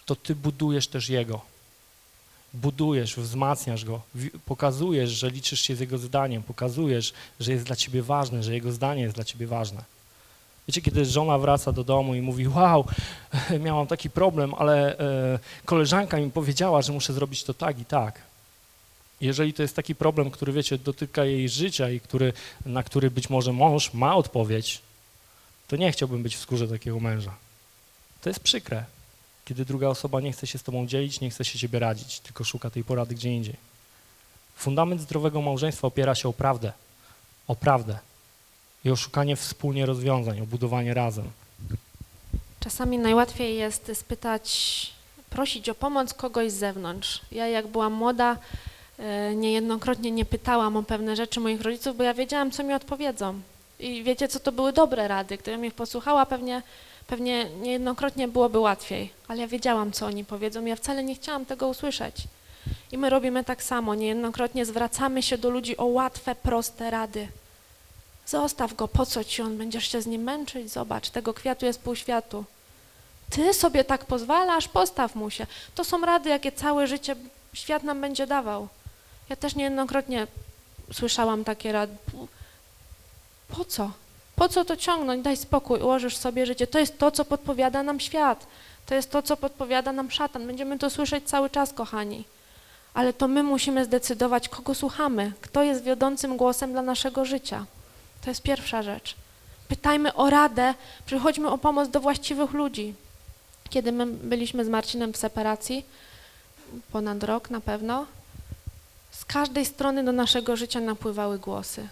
to ty budujesz też jego. Budujesz, wzmacniasz go, pokazujesz, że liczysz się z jego zdaniem, pokazujesz, że jest dla ciebie ważne, że jego zdanie jest dla ciebie ważne. Wiecie, kiedy żona wraca do domu i mówi, wow, [LAUGHS] miałam taki problem, ale e, koleżanka mi powiedziała, że muszę zrobić to tak i tak. Jeżeli to jest taki problem, który, wiecie, dotyka jej życia i który, na który być może mąż ma odpowiedź, to nie chciałbym być w skórze takiego męża. To jest przykre, kiedy druga osoba nie chce się z tobą dzielić, nie chce się ciebie radzić, tylko szuka tej porady gdzie indziej. Fundament zdrowego małżeństwa opiera się o prawdę, o prawdę i o szukanie wspólnie rozwiązań, o budowanie razem. Czasami najłatwiej jest spytać, prosić o pomoc kogoś z zewnątrz. Ja jak byłam młoda, e, niejednokrotnie nie pytałam o pewne rzeczy moich rodziców, bo ja wiedziałam, co mi odpowiedzą. I wiecie, co to były dobre rady. Gdybym ich posłuchała, pewnie, pewnie niejednokrotnie byłoby łatwiej. Ale ja wiedziałam, co oni powiedzą. Ja wcale nie chciałam tego usłyszeć. I my robimy tak samo. Niejednokrotnie zwracamy się do ludzi o łatwe, proste rady. Zostaw go, po co ci on? Będziesz się z nim męczyć? Zobacz, tego kwiatu jest pół światu. Ty sobie tak pozwalasz, postaw mu się. To są rady, jakie całe życie świat nam będzie dawał. Ja też niejednokrotnie słyszałam takie rady. Po co? Po co to ciągnąć? Daj spokój, ułożysz sobie życie. To jest to, co podpowiada nam świat. To jest to, co podpowiada nam szatan. Będziemy to słyszeć cały czas, kochani. Ale to my musimy zdecydować, kogo słuchamy, kto jest wiodącym głosem dla naszego życia. To jest pierwsza rzecz. Pytajmy o radę, przychodźmy o pomoc do właściwych ludzi. Kiedy my byliśmy z Marcinem w separacji, ponad rok na pewno, z każdej strony do naszego życia napływały głosy.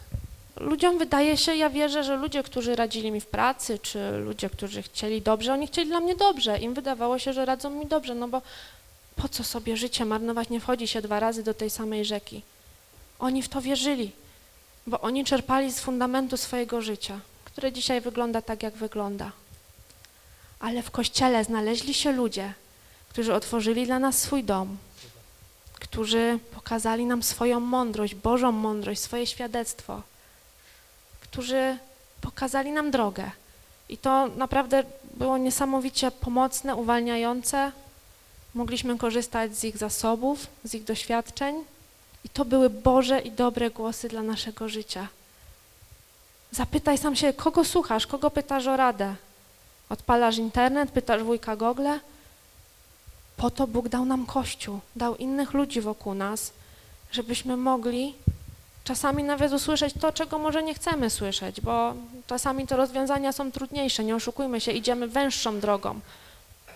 Ludziom wydaje się, ja wierzę, że ludzie, którzy radzili mi w pracy, czy ludzie, którzy chcieli dobrze, oni chcieli dla mnie dobrze. Im wydawało się, że radzą mi dobrze, no bo po co sobie życie marnować, nie wchodzi się dwa razy do tej samej rzeki. Oni w to wierzyli, bo oni czerpali z fundamentu swojego życia, które dzisiaj wygląda tak, jak wygląda. Ale w kościele znaleźli się ludzie, którzy otworzyli dla nas swój dom, którzy pokazali nam swoją mądrość, Bożą mądrość, swoje świadectwo, którzy pokazali nam drogę. I to naprawdę było niesamowicie pomocne, uwalniające. Mogliśmy korzystać z ich zasobów, z ich doświadczeń. I to były Boże i dobre głosy dla naszego życia. Zapytaj sam się, kogo słuchasz, kogo pytasz o radę. Odpalasz internet, pytasz wujka Google. Po to Bóg dał nam Kościół, dał innych ludzi wokół nas, żebyśmy mogli czasami nawet usłyszeć to, czego może nie chcemy słyszeć, bo czasami te rozwiązania są trudniejsze, nie oszukujmy się, idziemy węższą drogą.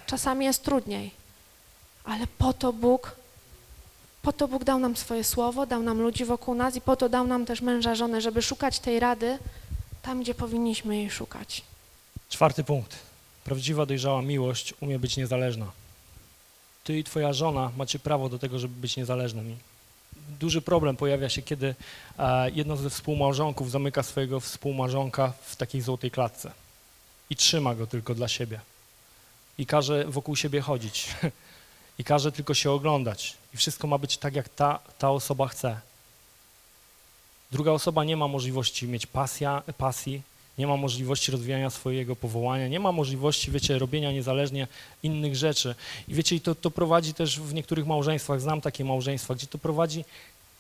Czasami jest trudniej, ale po to Bóg, po to Bóg dał nam swoje słowo, dał nam ludzi wokół nas i po to dał nam też męża, żonę, żeby szukać tej rady tam, gdzie powinniśmy jej szukać. Czwarty punkt. Prawdziwa, dojrzała miłość umie być niezależna. Ty i twoja żona macie prawo do tego, żeby być niezależnymi. Duży problem pojawia się, kiedy jedno ze współmałżonków zamyka swojego współmałżonka w takiej złotej klatce i trzyma go tylko dla siebie. I każe wokół siebie chodzić. [LAUGHS] I każe tylko się oglądać. I wszystko ma być tak, jak ta, ta osoba chce. Druga osoba nie ma możliwości mieć pasja, pasji, nie ma możliwości rozwijania swojego powołania, nie ma możliwości, wiecie, robienia niezależnie innych rzeczy. I wiecie, i to, to prowadzi też w niektórych małżeństwach, znam takie małżeństwa, gdzie to prowadzi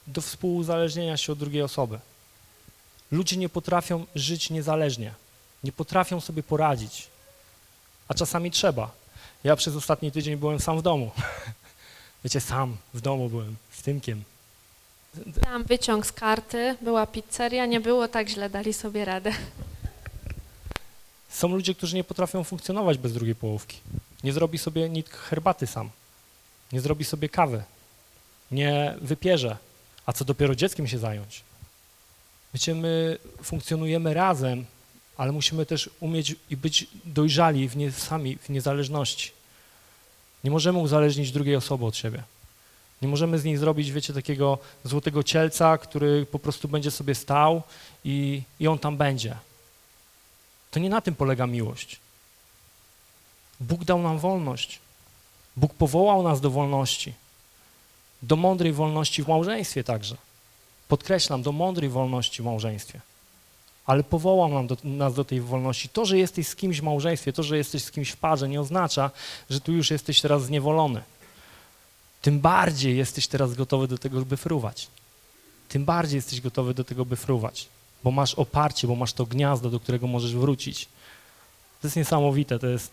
do współuzależnienia się od drugiej osoby. Ludzie nie potrafią żyć niezależnie, nie potrafią sobie poradzić, a czasami trzeba. Ja przez ostatni tydzień byłem sam w domu. [LAUGHS] Wiecie, sam w domu byłem, z Tymkiem. Miałam wyciąg z karty, była pizzeria, nie było tak źle, dali sobie radę. Są ludzie, którzy nie potrafią funkcjonować bez drugiej połówki. Nie zrobi sobie nikt herbaty sam. Nie zrobi sobie kawy. Nie wypierze. A co dopiero dzieckiem się zająć? Wiecie, my funkcjonujemy razem, ale musimy też umieć i być dojrzali w nie, sami w niezależności. Nie możemy uzależnić drugiej osoby od siebie. Nie możemy z niej zrobić, wiecie, takiego złotego cielca, który po prostu będzie sobie stał i, i on tam będzie. To nie na tym polega miłość. Bóg dał nam wolność. Bóg powołał nas do wolności. Do mądrej wolności w małżeństwie także. Podkreślam, do mądrej wolności w małżeństwie. Ale powołał nam do, nas do tej wolności. To, że jesteś z kimś w małżeństwie, to, że jesteś z kimś w parze, nie oznacza, że tu już jesteś teraz zniewolony. Tym bardziej jesteś teraz gotowy do tego, by fruwać. Tym bardziej jesteś gotowy do tego, by fruwać bo masz oparcie, bo masz to gniazdo, do którego możesz wrócić. To jest niesamowite, to jest,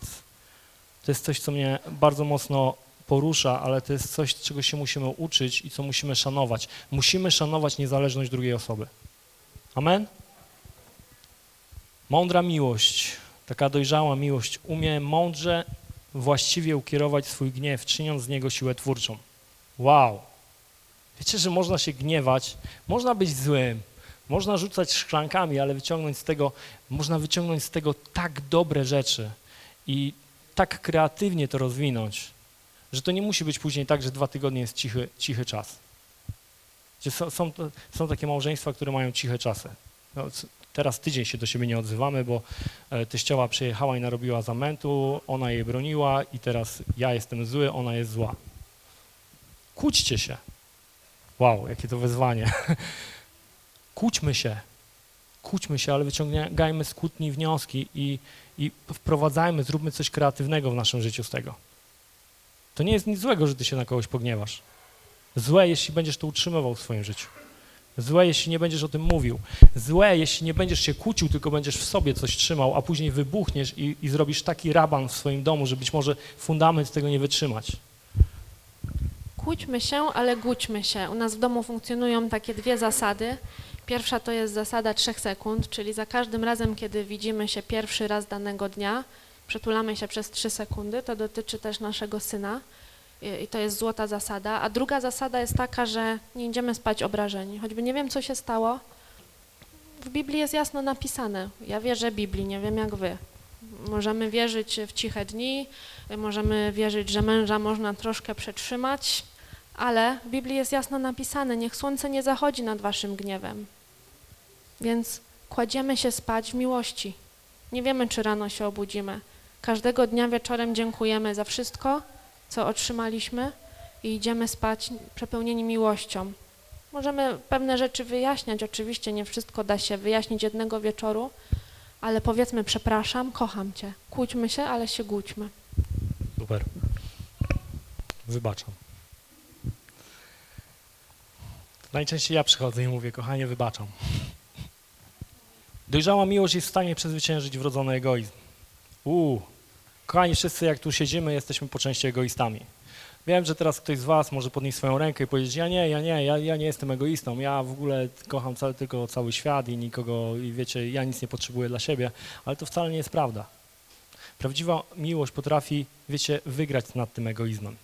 to jest coś, co mnie bardzo mocno porusza, ale to jest coś, czego się musimy uczyć i co musimy szanować. Musimy szanować niezależność drugiej osoby. Amen? Mądra miłość Taka dojrzała miłość umie mądrze, właściwie ukierować swój gniew, czyniąc z niego siłę twórczą. Wow! Wiecie, że można się gniewać, można być złym, można rzucać szklankami, ale wyciągnąć z tego, można wyciągnąć z tego tak dobre rzeczy i tak kreatywnie to rozwinąć, że to nie musi być później tak, że dwa tygodnie jest cichy, cichy czas. Są, są, są takie małżeństwa, które mają ciche czasy. No, teraz tydzień się do siebie nie odzywamy, bo e, teściowa przyjechała i narobiła zamętu, ona jej broniła i teraz ja jestem zły, ona jest zła. Kłóćcie się. Wow, jakie to wyzwanie. [LAUGHS] Kłóćmy się. Kłóćmy się, ale wyciągajmy z kłótni wnioski i, i wprowadzajmy, zróbmy coś kreatywnego w naszym życiu z tego. To nie jest nic złego, że ty się na kogoś pogniewasz. Złe, jeśli będziesz to utrzymywał w swoim życiu. Złe, jeśli nie będziesz o tym mówił. Złe, jeśli nie będziesz się kłócił, tylko będziesz w sobie coś trzymał, a później wybuchniesz i, i zrobisz taki raban w swoim domu, że być może fundament tego nie wytrzymać. Kłóćmy się, ale gódźmy się. U nas w domu funkcjonują takie dwie zasady. Pierwsza to jest zasada trzech sekund, czyli za każdym razem, kiedy widzimy się pierwszy raz danego dnia, przytulamy się przez trzy sekundy. To dotyczy też naszego syna i to jest złota zasada. A druga zasada jest taka, że nie idziemy spać obrażeni. Choćby nie wiem, co się stało, w Biblii jest jasno napisane. Ja wierzę Biblii, nie wiem jak wy. Możemy wierzyć w ciche dni, możemy wierzyć, że męża można troszkę przetrzymać, ale w Biblii jest jasno napisane, niech słońce nie zachodzi nad waszym gniewem. Więc kładziemy się spać w miłości. Nie wiemy, czy rano się obudzimy. Każdego dnia wieczorem dziękujemy za wszystko, co otrzymaliśmy i idziemy spać przepełnieni miłością. Możemy pewne rzeczy wyjaśniać, oczywiście nie wszystko da się wyjaśnić jednego wieczoru, ale powiedzmy przepraszam, kocham cię. Kłóćmy się, ale się gódźmy. Super. Wybaczam. Najczęściej ja przychodzę i mówię, kochanie, wybaczam. Dojrzała miłość jest w stanie przezwyciężyć wrodzony egoizm. Uuu, kochani, wszyscy jak tu siedzimy, jesteśmy po części egoistami. Wiem, że teraz ktoś z was może podnieść swoją rękę i powiedzieć, ja nie, ja nie, ja, ja nie jestem egoistą, ja w ogóle kocham cały, tylko cały świat i nikogo, i wiecie, ja nic nie potrzebuję dla siebie, ale to wcale nie jest prawda. Prawdziwa miłość potrafi, wiecie, wygrać nad tym egoizmem.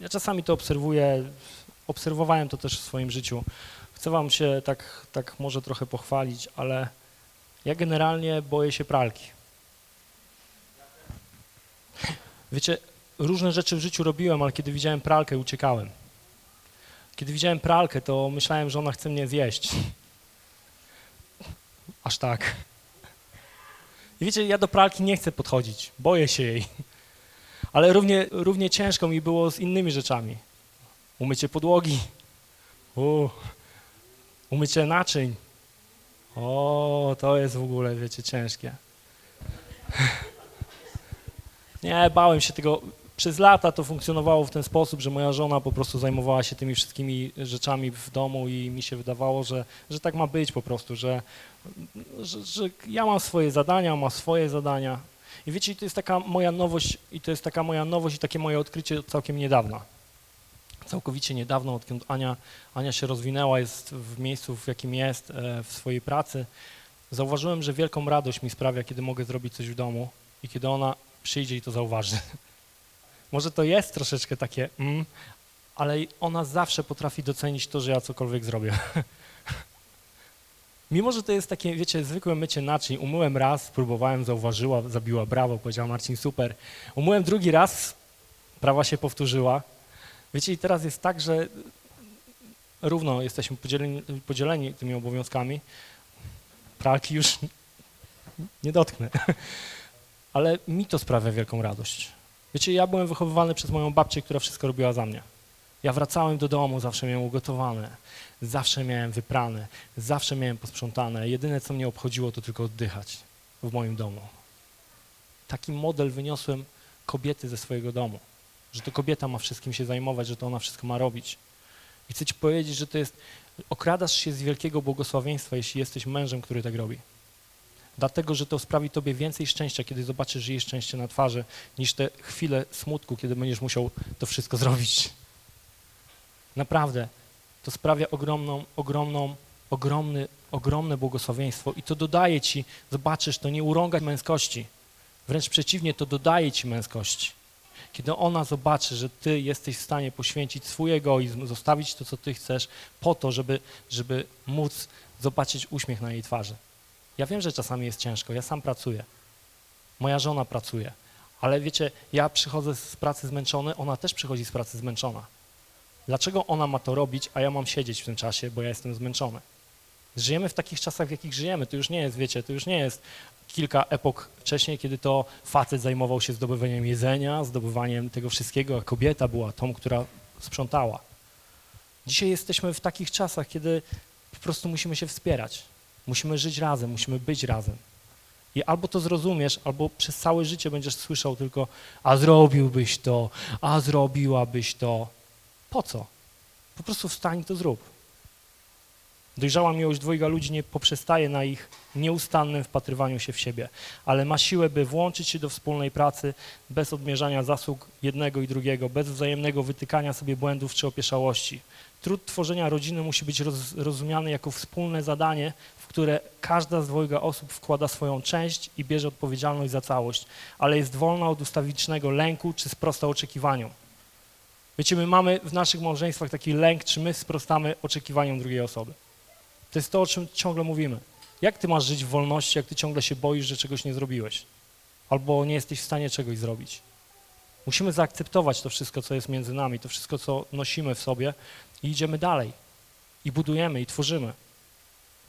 Ja czasami to obserwuję, obserwowałem to też w swoim życiu. Chcę wam się tak, tak może trochę pochwalić, ale ja generalnie boję się pralki. Wiecie, różne rzeczy w życiu robiłem, ale kiedy widziałem pralkę, uciekałem. Kiedy widziałem pralkę, to myślałem, że ona chce mnie zjeść. Aż tak. I wiecie, ja do pralki nie chcę podchodzić, boję się jej. Ale równie, równie ciężko mi było z innymi rzeczami. Umycie podłogi, u, umycie naczyń. O, to jest w ogóle, wiecie, ciężkie. [LAUGHS] Nie, bałem się tego. Przez lata to funkcjonowało w ten sposób, że moja żona po prostu zajmowała się tymi wszystkimi rzeczami w domu i mi się wydawało, że, że tak ma być po prostu, że, że, że ja mam swoje zadania, ma swoje zadania. I wiecie, to jest taka moja nowość i to jest taka moja nowość i takie moje odkrycie całkiem niedawna. Całkowicie niedawno, odkąd Ania, Ania się rozwinęła, jest w miejscu, w jakim jest, e, w swojej pracy, zauważyłem, że wielką radość mi sprawia, kiedy mogę zrobić coś w domu i kiedy ona przyjdzie i to zauważy. [LAUGHS] Może to jest troszeczkę takie, mm, ale ona zawsze potrafi docenić to, że ja cokolwiek zrobię. [LAUGHS] Mimo, że to jest takie, wiecie, zwykłe mycie naczyń, umyłem raz, spróbowałem, zauważyła, zabiła brawo, powiedziała Marcin, super. Umyłem drugi raz, prawa się powtórzyła. Wiecie, i teraz jest tak, że równo jesteśmy podzieleni, podzieleni tymi obowiązkami. Pralki już nie dotknę. [LAUGHS] Ale mi to sprawia wielką radość. Wiecie, ja byłem wychowywany przez moją babcię, która wszystko robiła za mnie. Ja wracałem do domu, zawsze miałem ugotowane, zawsze miałem wyprane, zawsze miałem posprzątane. Jedyne, co mnie obchodziło, to tylko oddychać w moim domu. Taki model wyniosłem kobiety ze swojego domu, że to kobieta ma wszystkim się zajmować, że to ona wszystko ma robić. I chcę ci powiedzieć, że to jest, okradasz się z wielkiego błogosławieństwa, jeśli jesteś mężem, który tak robi. Dlatego, że to sprawi tobie więcej szczęścia, kiedy zobaczysz jej szczęście na twarzy, niż te chwile smutku, kiedy będziesz musiał to wszystko zrobić. Naprawdę, to sprawia ogromną, ogromną, ogromny, ogromne błogosławieństwo i to dodaje ci, zobaczysz, to nie urąga męskości. Wręcz przeciwnie, to dodaje ci męskości. Kiedy ona zobaczy, że ty jesteś w stanie poświęcić swój egoizm, zostawić to, co ty chcesz, po to, żeby, żeby móc zobaczyć uśmiech na jej twarzy. Ja wiem, że czasami jest ciężko, ja sam pracuję. Moja żona pracuje, ale wiecie, ja przychodzę z pracy zmęczony, ona też przychodzi z pracy zmęczona. Dlaczego ona ma to robić, a ja mam siedzieć w tym czasie, bo ja jestem zmęczony? Żyjemy w takich czasach, w jakich żyjemy. To już nie jest, wiecie, to już nie jest kilka epok wcześniej, kiedy to facet zajmował się zdobywaniem jedzenia, zdobywaniem tego wszystkiego, a kobieta była tą, która sprzątała. Dzisiaj jesteśmy w takich czasach, kiedy po prostu musimy się wspierać. Musimy żyć razem, musimy być razem. I albo to zrozumiesz, albo przez całe życie będziesz słyszał tylko, a zrobiłbyś to, a zrobiłabyś to. Po co? Po prostu wstań i to zrób. Dojrzała miłość dwojga ludzi nie poprzestaje na ich nieustannym wpatrywaniu się w siebie, ale ma siłę, by włączyć się do wspólnej pracy bez odmierzania zasług jednego i drugiego, bez wzajemnego wytykania sobie błędów czy opieszałości. Trud tworzenia rodziny musi być roz, rozumiany jako wspólne zadanie, w które każda z dwojga osób wkłada swoją część i bierze odpowiedzialność za całość, ale jest wolna od ustawicznego lęku czy sprosta oczekiwaniom. Wiecie, my mamy w naszych małżeństwach taki lęk, czy my sprostamy oczekiwaniom drugiej osoby. To jest to, o czym ciągle mówimy. Jak ty masz żyć w wolności, jak ty ciągle się boisz, że czegoś nie zrobiłeś? Albo nie jesteś w stanie czegoś zrobić? Musimy zaakceptować to wszystko, co jest między nami, to wszystko, co nosimy w sobie i idziemy dalej. I budujemy, i tworzymy.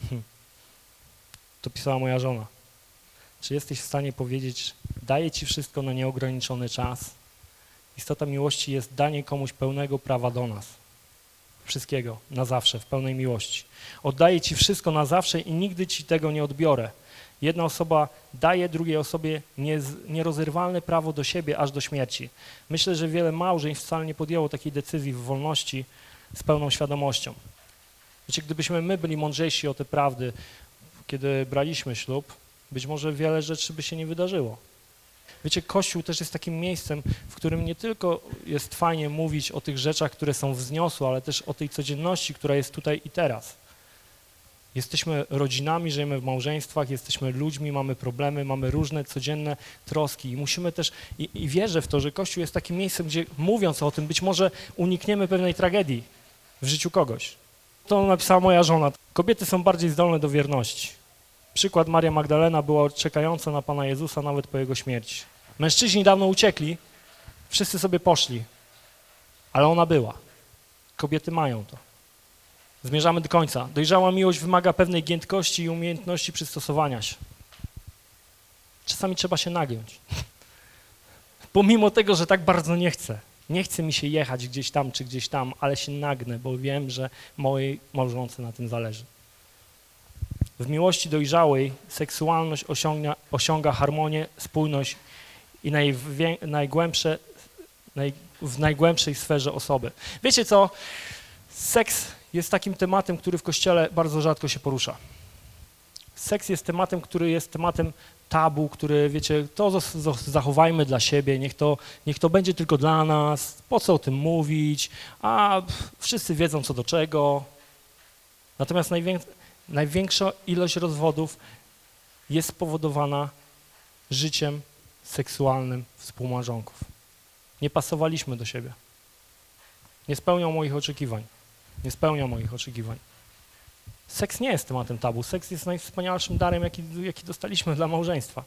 Hm. To pisała moja żona. Czy jesteś w stanie powiedzieć, daję ci wszystko na nieograniczony czas? Istota miłości jest danie komuś pełnego prawa do nas. Wszystkiego, na zawsze, w pełnej miłości. Oddaję ci wszystko na zawsze i nigdy ci tego nie odbiorę. Jedna osoba daje drugiej osobie nierozerwalne prawo do siebie aż do śmierci. Myślę, że wiele małżeństw wcale nie podjęło takiej decyzji w wolności z pełną świadomością. Wiecie, gdybyśmy my byli mądrzejsi o te prawdy, kiedy braliśmy ślub, być może wiele rzeczy by się nie wydarzyło. Wiecie, Kościół też jest takim miejscem, w którym nie tylko jest fajnie mówić o tych rzeczach, które są wzniosłe, ale też o tej codzienności, która jest tutaj i teraz. Jesteśmy rodzinami, żyjemy w małżeństwach, jesteśmy ludźmi, mamy problemy, mamy różne codzienne troski i musimy też, i, i wierzę w to, że Kościół jest takim miejscem, gdzie mówiąc o tym, być może unikniemy pewnej tragedii w życiu kogoś. To napisała moja żona. Kobiety są bardziej zdolne do wierności. Przykład Maria Magdalena była czekająca na Pana Jezusa nawet po Jego śmierci. Mężczyźni dawno uciekli, wszyscy sobie poszli, ale ona była. Kobiety mają to. Zmierzamy do końca. Dojrzała miłość wymaga pewnej giętkości i umiejętności przystosowania się. Czasami trzeba się nagiąć. [LAUGHS] Pomimo tego, że tak bardzo nie chcę. Nie chce mi się jechać gdzieś tam czy gdzieś tam, ale się nagnę, bo wiem, że mojej małżonce na tym zależy. W miłości dojrzałej seksualność osiąga, osiąga harmonię, spójność i najgłębsze, naj, w najgłębszej sferze osoby. Wiecie co? Seks jest takim tematem, który w kościele bardzo rzadko się porusza. Seks jest tematem, który jest tematem tabu, który, wiecie, to zachowajmy dla siebie, niech to, niech to będzie tylko dla nas, po co o tym mówić, a wszyscy wiedzą co do czego. Natomiast najwię- największa ilość rozwodów jest spowodowana życiem seksualnym współmałżonków. Nie pasowaliśmy do siebie. Nie spełniał moich oczekiwań. Nie spełniał moich oczekiwań. Seks nie jest tematem tabu. Seks jest najwspanialszym darem, jaki, jaki dostaliśmy dla małżeństwa.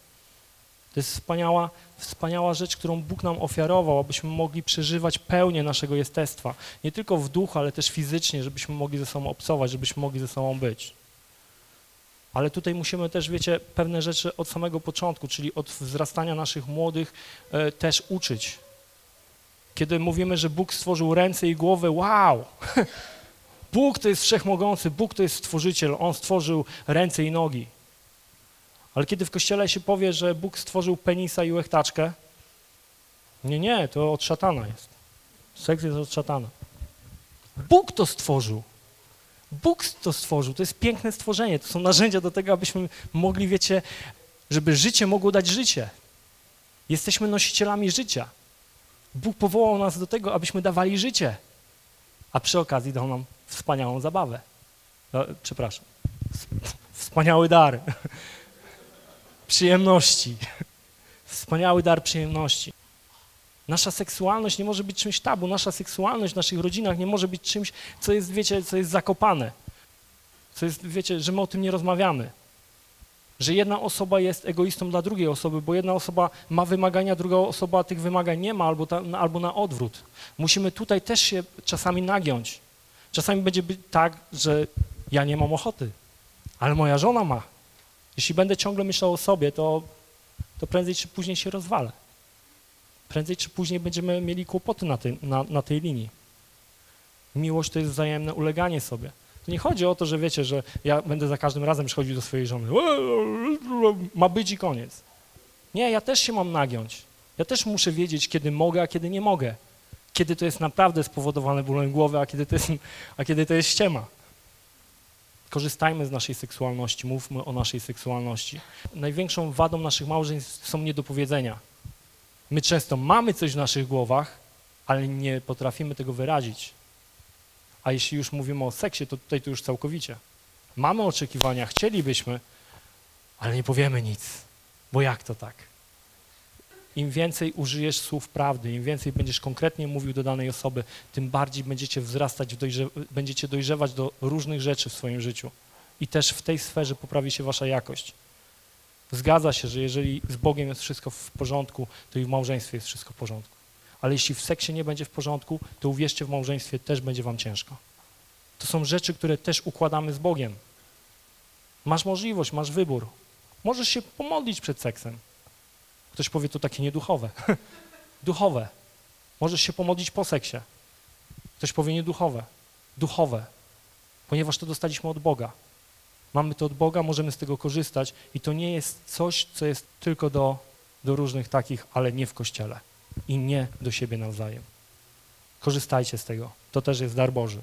To jest wspaniała, wspaniała rzecz, którą Bóg nam ofiarował, abyśmy mogli przeżywać pełnię naszego jestestwa. Nie tylko w duchu, ale też fizycznie, żebyśmy mogli ze sobą obcować, żebyśmy mogli ze sobą być. Ale tutaj musimy też, wiecie, pewne rzeczy od samego początku, czyli od wzrastania naszych młodych e, też uczyć. Kiedy mówimy, że Bóg stworzył ręce i głowę, wow! [LAUGHS] Bóg to jest wszechmogący, Bóg to jest stworzyciel, On stworzył ręce i nogi. Ale kiedy w kościele się powie, że Bóg stworzył penisa i łechtaczkę, nie, nie, to od szatana jest. Seks jest od szatana. Bóg to stworzył. Bóg to stworzył, to jest piękne stworzenie, to są narzędzia do tego, abyśmy mogli, wiecie, żeby życie mogło dać życie. Jesteśmy nosicielami życia. Bóg powołał nas do tego, abyśmy dawali życie, a przy okazji dał nam wspaniałą zabawę. E, przepraszam. Wspaniały dar. [LAUGHS] Przyjemności. Wspaniały dar przyjemności. Nasza seksualność nie może być czymś tabu, nasza seksualność w naszych rodzinach nie może być czymś, co jest, wiecie, co jest zakopane. Co jest, wiecie, że my o tym nie rozmawiamy. Że jedna osoba jest egoistą dla drugiej osoby, bo jedna osoba ma wymagania, druga osoba tych wymagań nie ma, albo, ta, albo na odwrót. Musimy tutaj też się czasami nagiąć. Czasami będzie tak, że ja nie mam ochoty, ale moja żona ma. Jeśli będę ciągle myślał o sobie, to, to prędzej czy później się rozwalę. Prędzej czy później będziemy mieli kłopoty na tej, na, na tej linii. Miłość to jest wzajemne uleganie sobie. To nie chodzi o to, że wiecie, że ja będę za każdym razem przychodził do swojej żony. Ma być i koniec. Nie, ja też się mam nagiąć. Ja też muszę wiedzieć, kiedy mogę, a kiedy nie mogę. Kiedy to jest naprawdę spowodowane bólem głowy, a kiedy to jest, a kiedy to jest ściema. Korzystajmy z naszej seksualności, mówmy o naszej seksualności. Największą wadą naszych małżeństw są niedopowiedzenia. My często mamy coś w naszych głowach, ale nie potrafimy tego wyrazić. A jeśli już mówimy o seksie, to tutaj to już całkowicie. Mamy oczekiwania, chcielibyśmy, ale nie powiemy nic, bo jak to tak? Im więcej użyjesz słów prawdy, im więcej będziesz konkretnie mówił do danej osoby, tym bardziej będziecie wzrastać, dojrze będziecie dojrzewać do różnych rzeczy w swoim życiu. I też w tej sferze poprawi się wasza jakość. Zgadza się, że jeżeli z Bogiem jest wszystko w porządku, to i w małżeństwie jest wszystko w porządku. Ale jeśli w seksie nie będzie w porządku, to uwierzcie, w małżeństwie też będzie wam ciężko. To są rzeczy, które też układamy z Bogiem. Masz możliwość, masz wybór. Możesz się pomodlić przed seksem. Ktoś powie, to takie nieduchowe. [LAUGHS] duchowe. Możesz się pomodlić po seksie. Ktoś powie nieduchowe. Duchowe. Ponieważ to dostaliśmy od Boga. Mamy to od Boga, możemy z tego korzystać i to nie jest coś, co jest tylko do, do różnych takich, ale nie w Kościele i nie do siebie nawzajem. Korzystajcie z tego. To też jest dar Boży.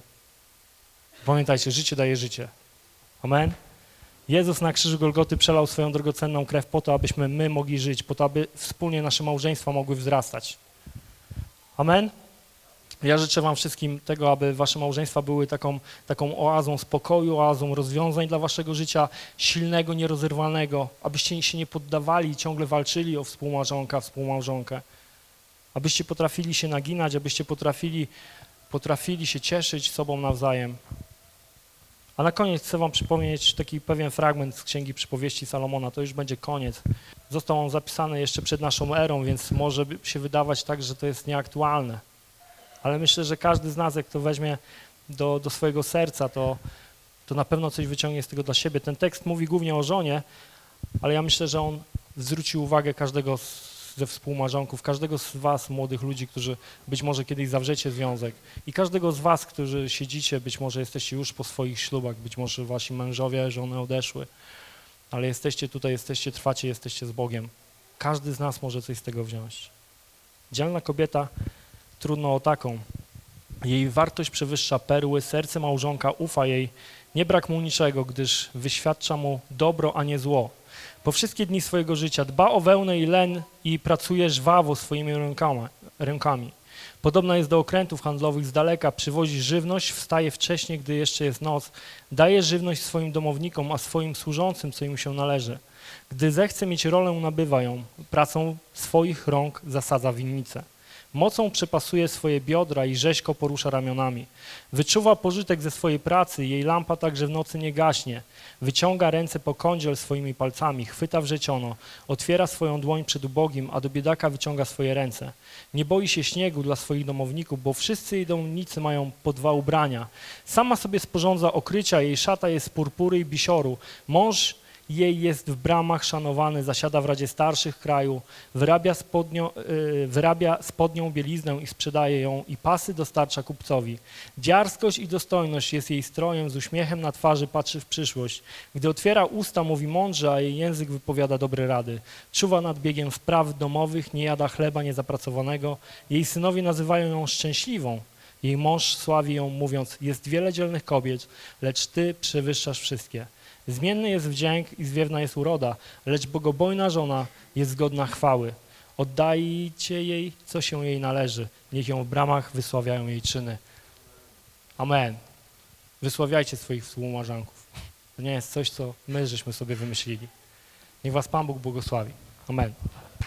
Pamiętajcie, życie daje życie. Amen? Jezus na krzyżu Golgoty przelał swoją drogocenną krew po to, abyśmy my mogli żyć, po to, aby wspólnie nasze małżeństwa mogły wzrastać. Amen? Ja życzę wam wszystkim tego, aby wasze małżeństwa były taką, taką oazą spokoju, oazą rozwiązań dla waszego życia, silnego, nierozerwalnego, abyście się nie poddawali i ciągle walczyli o współmałżonka, współmałżonkę, abyście potrafili się naginać, abyście potrafili, potrafili się cieszyć sobą nawzajem. A na koniec chcę wam przypomnieć taki pewien fragment z Księgi Przypowieści Salomona, to już będzie koniec. Został on zapisany jeszcze przed naszą erą, więc może się wydawać tak, że to jest nieaktualne. Ale myślę, że każdy z nas, jak to weźmie do, do swojego serca, to, to na pewno coś wyciągnie z tego dla siebie. Ten tekst mówi głównie o żonie, ale ja myślę, że on zwrócił uwagę każdego ze współmarzonków, każdego z was, młodych ludzi, którzy być może kiedyś zawrzecie związek i każdego z was, którzy siedzicie, być może jesteście już po swoich ślubach, być może wasi mężowie, żony odeszły, ale jesteście tutaj, jesteście, trwacie, jesteście z Bogiem. Każdy z nas może coś z tego wziąć. Dzielna kobieta trudno o taką. Jej wartość przewyższa perły, serce małżonka ufa jej, nie brak mu niczego, gdyż wyświadcza mu dobro, a nie zło. Po wszystkie dni swojego życia dba o wełnę i len i pracuje żwawo swoimi rękami. rękami. Podobna jest do okrętów handlowych z daleka, przywozi żywność, wstaje wcześniej, gdy jeszcze jest noc, daje żywność swoim domownikom, a swoim służącym, co im się należy. Gdy zechce mieć rolę, nabywa ją, pracą swoich rąk zasadza winnicę. Mocą przepasuje swoje biodra i rzeźko porusza ramionami. Wyczuwa pożytek ze swojej pracy, jej lampa także w nocy nie gaśnie. Wyciąga ręce po kądziel swoimi palcami, chwyta wrzeciono, otwiera swoją dłoń przed ubogim, a do biedaka wyciąga swoje ręce. Nie boi się śniegu dla swoich domowników, bo wszyscy jej domownicy mają po dwa ubrania. Sama sobie sporządza okrycia, jej szata jest z purpury i bisioru. Mąż jej jest w bramach szanowany, zasiada w Radzie Starszych kraju, wyrabia, spodnio, yy, wyrabia spodnią bieliznę i sprzedaje ją i pasy dostarcza kupcowi. Dziarskość i dostojność jest jej strojem, z uśmiechem na twarzy patrzy w przyszłość. Gdy otwiera usta, mówi mądrze, a jej język wypowiada dobre rady. Czuwa nad biegiem spraw domowych, nie jada chleba niezapracowanego. Jej synowie nazywają ją szczęśliwą. Jej mąż sławi ją, mówiąc, jest wiele dzielnych kobiet, lecz ty przewyższasz wszystkie. Zmienny jest wdzięk i zwiewna jest uroda, lecz bogobojna żona jest godna chwały. Oddajcie jej, co się jej należy. Niech ją w bramach wysławiają jej czyny. Amen. Wysławiajcie swoich współmarzanków. To nie jest coś, co my żeśmy sobie wymyślili. Niech was Pan Bóg błogosławi. Amen.